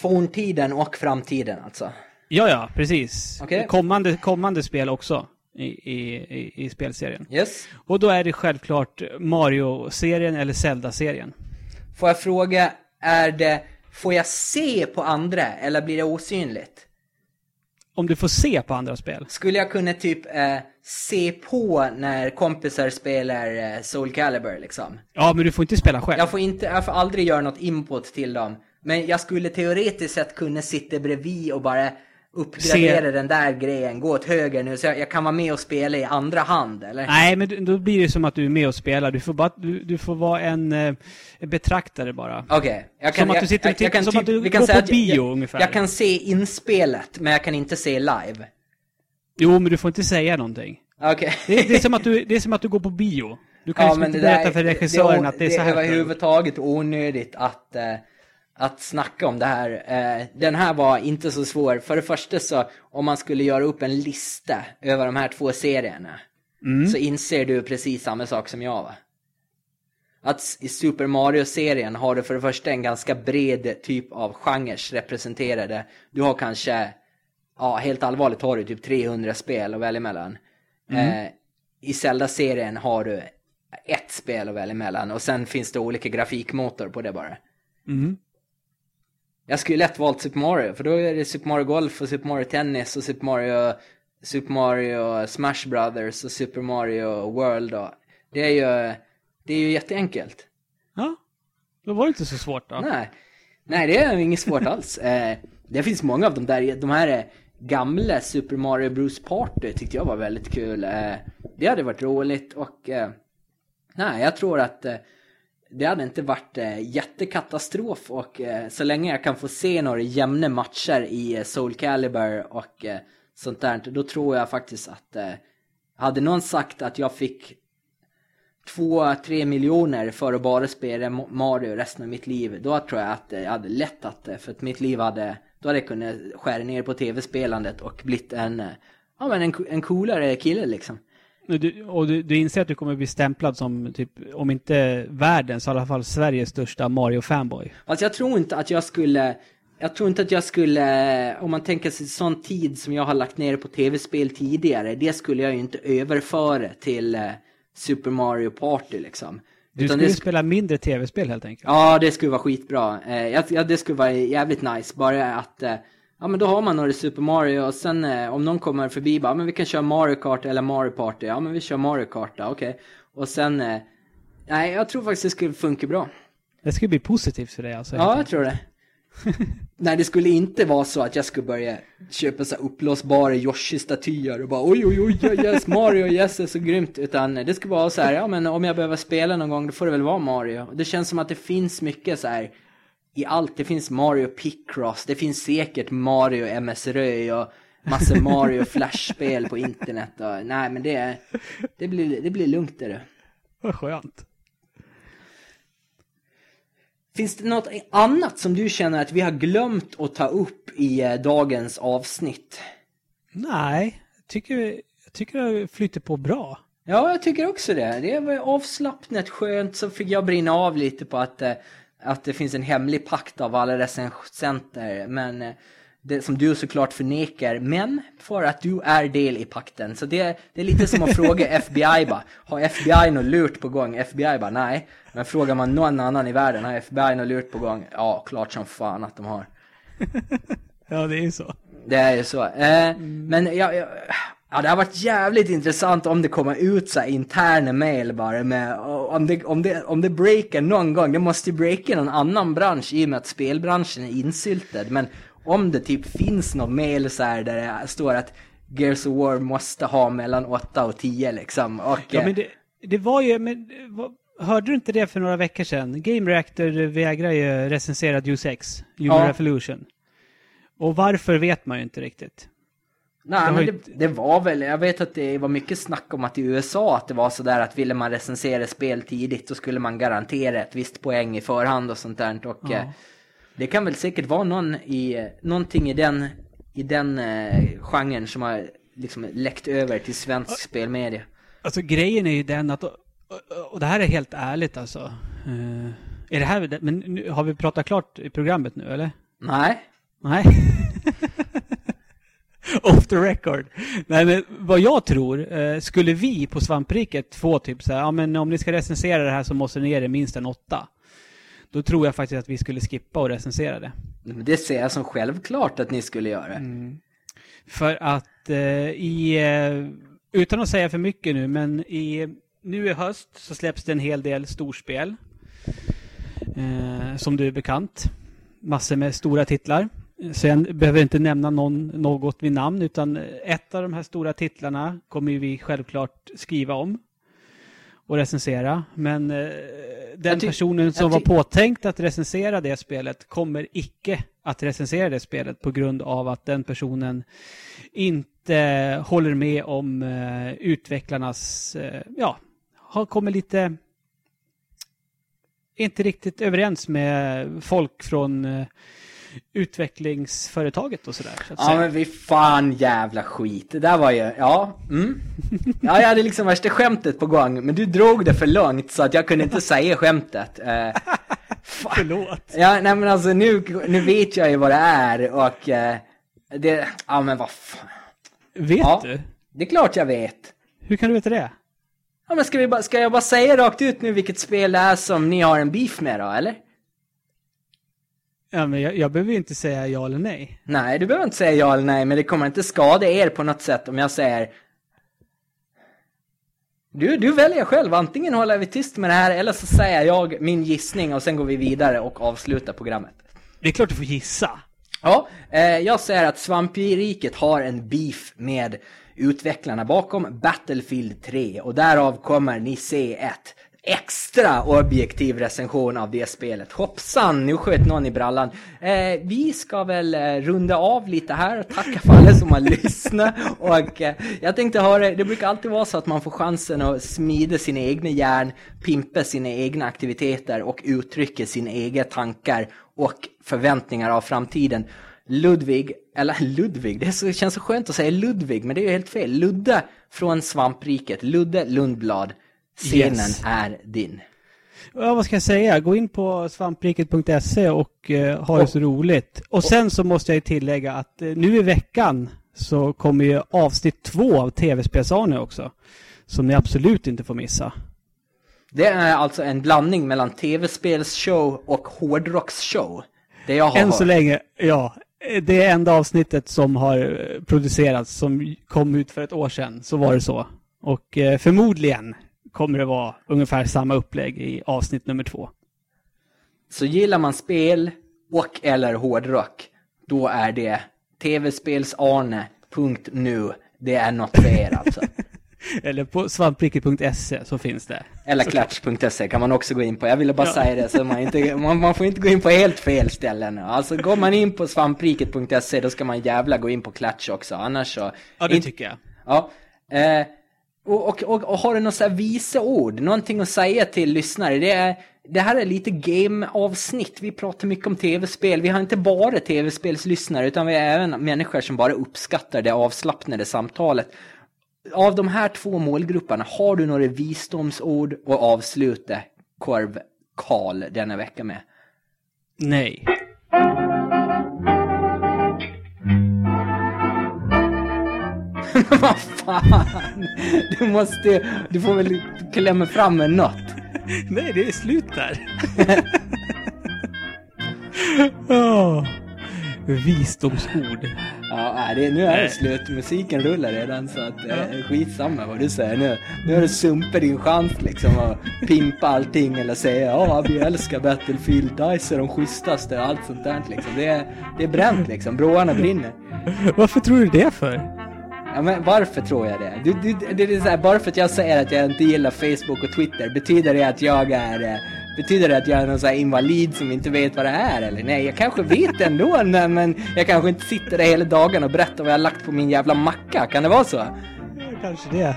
forntiden och framtiden alltså? Ja, ja, precis. Okej. Kommande, kommande spel också i, i, i, i spelserien. Yes. Och då är det självklart Mario-serien eller Zelda-serien. Får jag fråga, är det, får jag se på andra eller blir det osynligt? Om du får se på andra spel. Skulle jag kunna typ eh, se på när kompisar spelar eh, Soul Calibur liksom? Ja, men du får inte spela själv. Jag får, inte, jag får aldrig göra något input till dem. Men jag skulle teoretiskt sett kunna sitta bredvid och bara uppgradera Se- den där grejen, gå åt höger nu så jag, jag kan vara med och spela i andra hand eller? Nej, men du- då blir det som att du är med och spelar. Du får, bara, du, du får vara en eh, betraktare bara. Okej, jag Som att du sitter och tittar- som att du kan går på bio jag, ungefär. Jag kan se inspelet, men jag kan inte se live. Jo, men du får inte säga någonting. Okej. Det, är- det, är, som att du, det är som att du går på bio. Du kan liksom inte berätta för regissören att det är så här. Det är överhuvudtaget onödigt att, eh, att snacka om det här. Eh, den här var inte så svår. För det första så, om man skulle göra upp en lista över de här två serierna. Mm. Så inser du precis samma sak som jag va? Att i Super Mario-serien har du för det första en ganska bred typ av genrer representerade. Du har kanske, ja helt allvarligt har du typ 300 spel att välja mellan. Eh, I Zelda-serien har du ett spel att välja mellan och sen finns det olika grafikmotor på det bara. Mm. Jag skulle lätt valt Super Mario, för då är det Super Mario Golf och Super Mario Tennis och Super Mario, Super Mario Smash Brothers och Super Mario World och det är ju, det är ju jätteenkelt. Ja, då var det inte så svårt då. Nej, nej det är inget svårt alls. Eh, det finns många av de där, de här gamla Super Mario Bros Party tyckte jag var väldigt kul. Eh, det hade varit roligt och eh, nej, jag tror att eh, det hade inte varit eh, jättekatastrof och eh, så länge jag kan få se några jämna matcher i eh, Soul Calibur och eh, sånt där, då tror jag faktiskt att eh, hade någon sagt att jag fick två, tre miljoner för att bara spela Mario resten av mitt liv, då tror jag att eh, jag hade lättat det. Eh, för att mitt liv hade, då hade jag kunnat skära ner på tv-spelandet och blivit en, eh, ja men en, en coolare kille liksom. Och Du, och du, du inser att du kommer bli stämplad som, typ, om inte världens, så i alla fall Sveriges största Mario-fanboy. Alltså jag tror inte att jag skulle, jag tror inte att jag skulle, om man tänker sig sån tid som jag har lagt ner på tv-spel tidigare, det skulle jag ju inte överföra till eh, Super Mario Party liksom. Du Utan skulle det, spela mindre tv-spel helt enkelt. Ja, det skulle vara skitbra. Eh, ja, det skulle vara jävligt nice. Bara att, eh, ja men då har man några Super Mario och sen eh, om någon kommer förbi bara, men vi kan köra Mario Kart eller Mario Party. Ja men vi kör Mario Kart då, okej. Och sen, eh, nej jag tror faktiskt det skulle funka bra. Det skulle bli positivt för dig alltså. Ja, jag tror det. *laughs* Nej, det skulle inte vara så att jag skulle börja köpa så här uppblåsbara Yoshi-statyer och bara oj, oj, oj, oj, yes, Mario, yes, det är så grymt. Utan det skulle vara så här, ja men om jag behöver spela någon gång, då får det väl vara Mario. Det känns som att det finns mycket så här i allt. Det finns Mario Picross, det finns säkert Mario MS-röj och massa Mario *laughs* Flash-spel på internet. Och, nej, men det, det, blir, det blir lugnt det. Vad skönt. Finns det något annat som du känner att vi har glömt att ta upp i eh, dagens avsnitt? Nej, jag tycker, jag tycker det flyter på bra. Ja, jag tycker också det. Det var avslappnat, skönt, så fick jag brinna av lite på att, eh, att det finns en hemlig pakt av alla recensenter. Men eh, det som du såklart förnekar, men för att du är del i pakten. Så det, det är lite som att fråga *laughs* FBI bara, har FBI något lurt på gång? FBI bara, nej. Men frågar man någon annan i världen, har FBI något lurt på gång? Ja, klart som fan att de har. *laughs* Ja, det är ju så. Det är ju så. Eh, Men jag, jag, ja, det har varit jävligt intressant om det kommer ut så här interna mail bara med, om det, om det, om det breakar någon gång, det måste ju breaka någon annan bransch i och med att spelbranschen är insyltad. Men om det typ finns någon mail så här där det står att Gears of War måste ha mellan 8 och 10 liksom. Och, Ja, men det, det var ju, men var- hörde du inte det för några veckor sedan? Game Reactor vägrar ju recensera Deus Ex, Human Ja. Revolution. Och varför vet man ju inte riktigt. Nej, Det men ju det, det var väl, jag vet att det var mycket snack om att i USA att det var sådär att ville man recensera spel tidigt så skulle man garantera ett visst poäng i förhand och sånt där. Och Ja. eh, det kan väl säkert vara någon i, eh, någonting i den, i den eh, genren som har liksom läckt över till svensk spelmedia. Alltså grejen är ju den att, och, och- och det här är helt ärligt alltså. Eh, är det här, men nu, har vi pratat klart i programmet nu eller? Nej, Nej. *laughs* *laughs* *laughs* Off the record. Nej men vad jag tror, eh, skulle vi på Svampriket få typ så här, ja men om ni ska recensera det här så måste ni ge det minst en åtta. Då tror jag faktiskt att vi skulle skippa och recensera det. men det ser jag som självklart att ni skulle göra. Mm. För att eh, i, eh, utan att säga för mycket nu, men i, nu i höst så släpps det en hel del storspel. Eh, som du är bekant. Massor med stora titlar. Jag behöver inte nämna någon, något vid namn, utan ett av de här stora titlarna kommer vi självklart skriva om och recensera. Men eh, den Jag personen som jag var påtänkt att recensera det spelet kommer icke att recensera det spelet på grund av att den personen inte håller med om eh, utvecklarnas, eh, ja, har kommit lite inte riktigt överens med folk från eh, utvecklingsföretaget och sådär. Så Ja säga. men vi fan jävla skit. Det där var ju, ja. Mm. Ja jag hade liksom värsta skämtet på gång, men du drog det för långt så att jag kunde inte säga skämtet. Eh. Förlåt. Ja nej men alltså nu, nu vet jag ju vad det är och eh, det, ja men vad fan. Vet Ja. du? Det är klart jag vet. Hur kan du veta det? Ja men ska, vi ska jag bara säga rakt ut nu vilket spel det är som ni har en beef med då eller? Ja, men jag, jag behöver ju inte säga ja eller nej. Nej, du behöver inte säga ja eller nej, men det kommer inte skada er på något sätt om jag säger... Du, du väljer själv, antingen håller vi tyst med det här eller så säger jag min gissning och sen går vi vidare och avslutar programmet. Det är klart du får gissa. Ja, eh, jag säger att Svampiriket har en beef med utvecklarna bakom Battlefield 3 och därav kommer ni se ett extra objektiv recension av det spelet. Hoppsan, nu sköt någon i brallan. Eh, vi ska väl eh, runda av lite här och tacka för alla som har *laughs* lyssnat. Och eh, jag tänkte höra, det brukar alltid vara så att man får chansen att smida sina egna hjärn, pimpa sina egna aktiviteter och uttrycka sina egna tankar och förväntningar av framtiden. Ludvig, eller *laughs* Ludvig, det så, det känns så skönt att säga Ludvig, men det är ju helt fel. Ludde från Svampriket, Ludde Lundblad. Scenen Yes. är din. Ja, vad ska jag säga? Gå in på svampriket.se och eh, ha det så roligt. Och sen så måste jag tillägga att eh, nu i veckan så kommer ju avsnitt två av TV-spels-Arne också. Som ni absolut inte får missa. Det är alltså en blandning mellan tv-spelsshow och hårdrocksshow. Det jag har Än så hört. länge, ja. Det är enda avsnittet som har eh, producerats som kom ut för ett år sedan. Så var det så. Och eh, förmodligen kommer det vara ungefär samma upplägg i avsnitt nummer två. Så gillar man spel och eller hårdrock, då är det tvspelsarne.nu. Det är något för er alltså. *laughs* Eller på svampriket.se så finns det. Eller klatch.se kan man också gå in på. Jag ville bara Ja. säga det så man, inte, man, man får inte gå in på helt fel ställen. Alltså går man in på svampriket.se då ska man jävla gå in på klatch också. Annars så... Ja, det inte- tycker jag. Ja. Eh, och, och, och, och har du något så här visa ord, någonting att säga till lyssnare? Det, är, det här är lite game-avsnitt. Vi pratar mycket om tv-spel. Vi har inte bara tv-spelslyssnare utan vi har även människor som bara uppskattar det avslappnade samtalet. Av de här två målgrupperna, har du några visdomsord att avsluta korv Karl denna vecka med? Nej. *laughs* Vad fan! Du måste, du får väl klämma fram med något. Nej, det är slut där. oh, *laughs* visdomsord. Ja, det, nu är det slut. Musiken rullar redan så att det är skitsamma vad du säger nu. Nu har du sumpat din chans liksom att pimpa allting eller säga ja, vi älskar Battlefield, DICE är de schysstaste och allt sånt där liksom. Det är, det är bränt liksom, broarna brinner. Varför tror du det för? Ja, men varför tror jag det? Du, du, det är så här, bara för att jag säger att jag inte gillar Facebook och Twitter, betyder det att jag är... eh, Betyder det att jag är någon så här invalid som inte vet vad det är eller? Nej, jag kanske vet ändå, *laughs* men men jag kanske inte sitter där hela dagen och berättar vad jag har lagt på min jävla macka. Kan det vara så? Kanske det.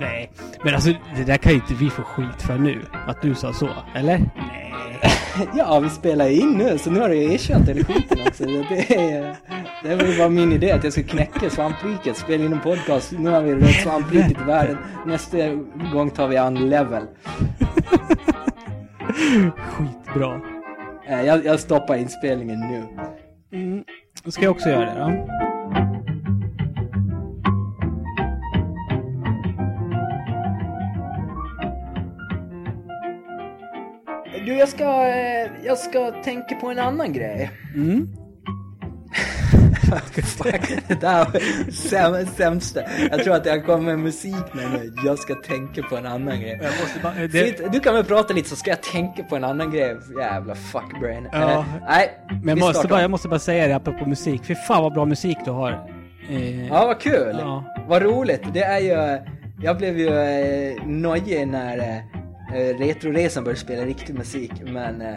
Nej, men alltså det där kan ju inte vi få skit för nu. Att du sa så, eller? Nej. *laughs* Ja, vi spelar in nu, så nu har du ju erkänt hela skiten också. Det, är, det var ju bara min idé att jag ska knäcka svampriket, spela in en podcast. Nu har vi rätt svampriket i världen. Nästa gång tar vi an level. Skitbra. Eh, Jag, jag stoppar inspelningen nu. Mm. Ska jag också göra det då. Du, jag ska, eh, jag ska tänka på en annan grej. Mm. Fuck, det där var säm- sämsta. Jag tror att jag kommer med musik nu. Jag ska tänka på en annan grej. Bara, det, Sitt, du kan väl prata lite så ska jag tänka på en annan grej. Jävla fuckbrain. Ja. Eh, nej, men jag måste, bara, jag måste bara säga det apropå musik. Fy fan vad bra musik du har. Eh, Ja, vad kul. Ja. Vad roligt. Det är ju... Jag blev ju eh, nojig när eh, Retroresan började spela riktig musik, men... Eh,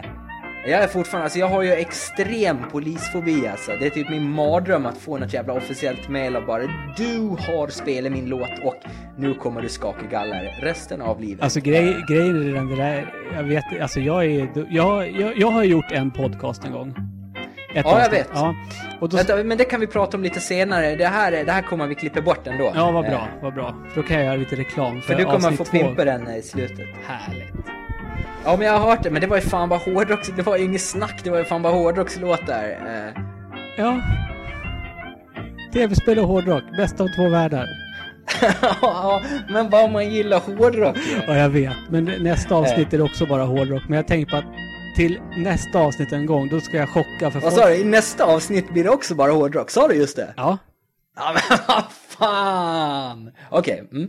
jag är fortfarande, alltså jag har ju extrem polisfobi alltså. Det är typ min mardröm att få något jävla officiellt mail och bara Du har spelat min låt och nu kommer du skaka galler resten av livet. Alltså grej, grejen är den där, jag vet alltså jag är, jag, jag, jag har gjort en podcast en gång. Ett Ja, jag vet. Ja, och då, Vänta, men det kan vi prata om lite senare. Det här, det här kommer vi klippa bort ändå. ja vad Eh, bra, vad bra. För då kan jag göra lite reklam för, För du kommer få pimpa den i slutet. Härligt. Ja men jag har hört det, men det var ju fan bara hårdrocks, det var ju inget snack, det var ju fan bara hårdrockslåtar. Eh, Ja. Tv-spel och hårdrock, bästa av två världar. *laughs* Ja, men vad om man gillar hårdrock. Ja, jag vet. Men nästa avsnitt är det också bara hårdrock. Men jag tänker på att till nästa avsnitt en gång, då ska jag chocka för Vad sa du? I nästa avsnitt blir det också bara hårdrock, sa du just det? Ja. Ja men *laughs* vad fan! Okej, mm.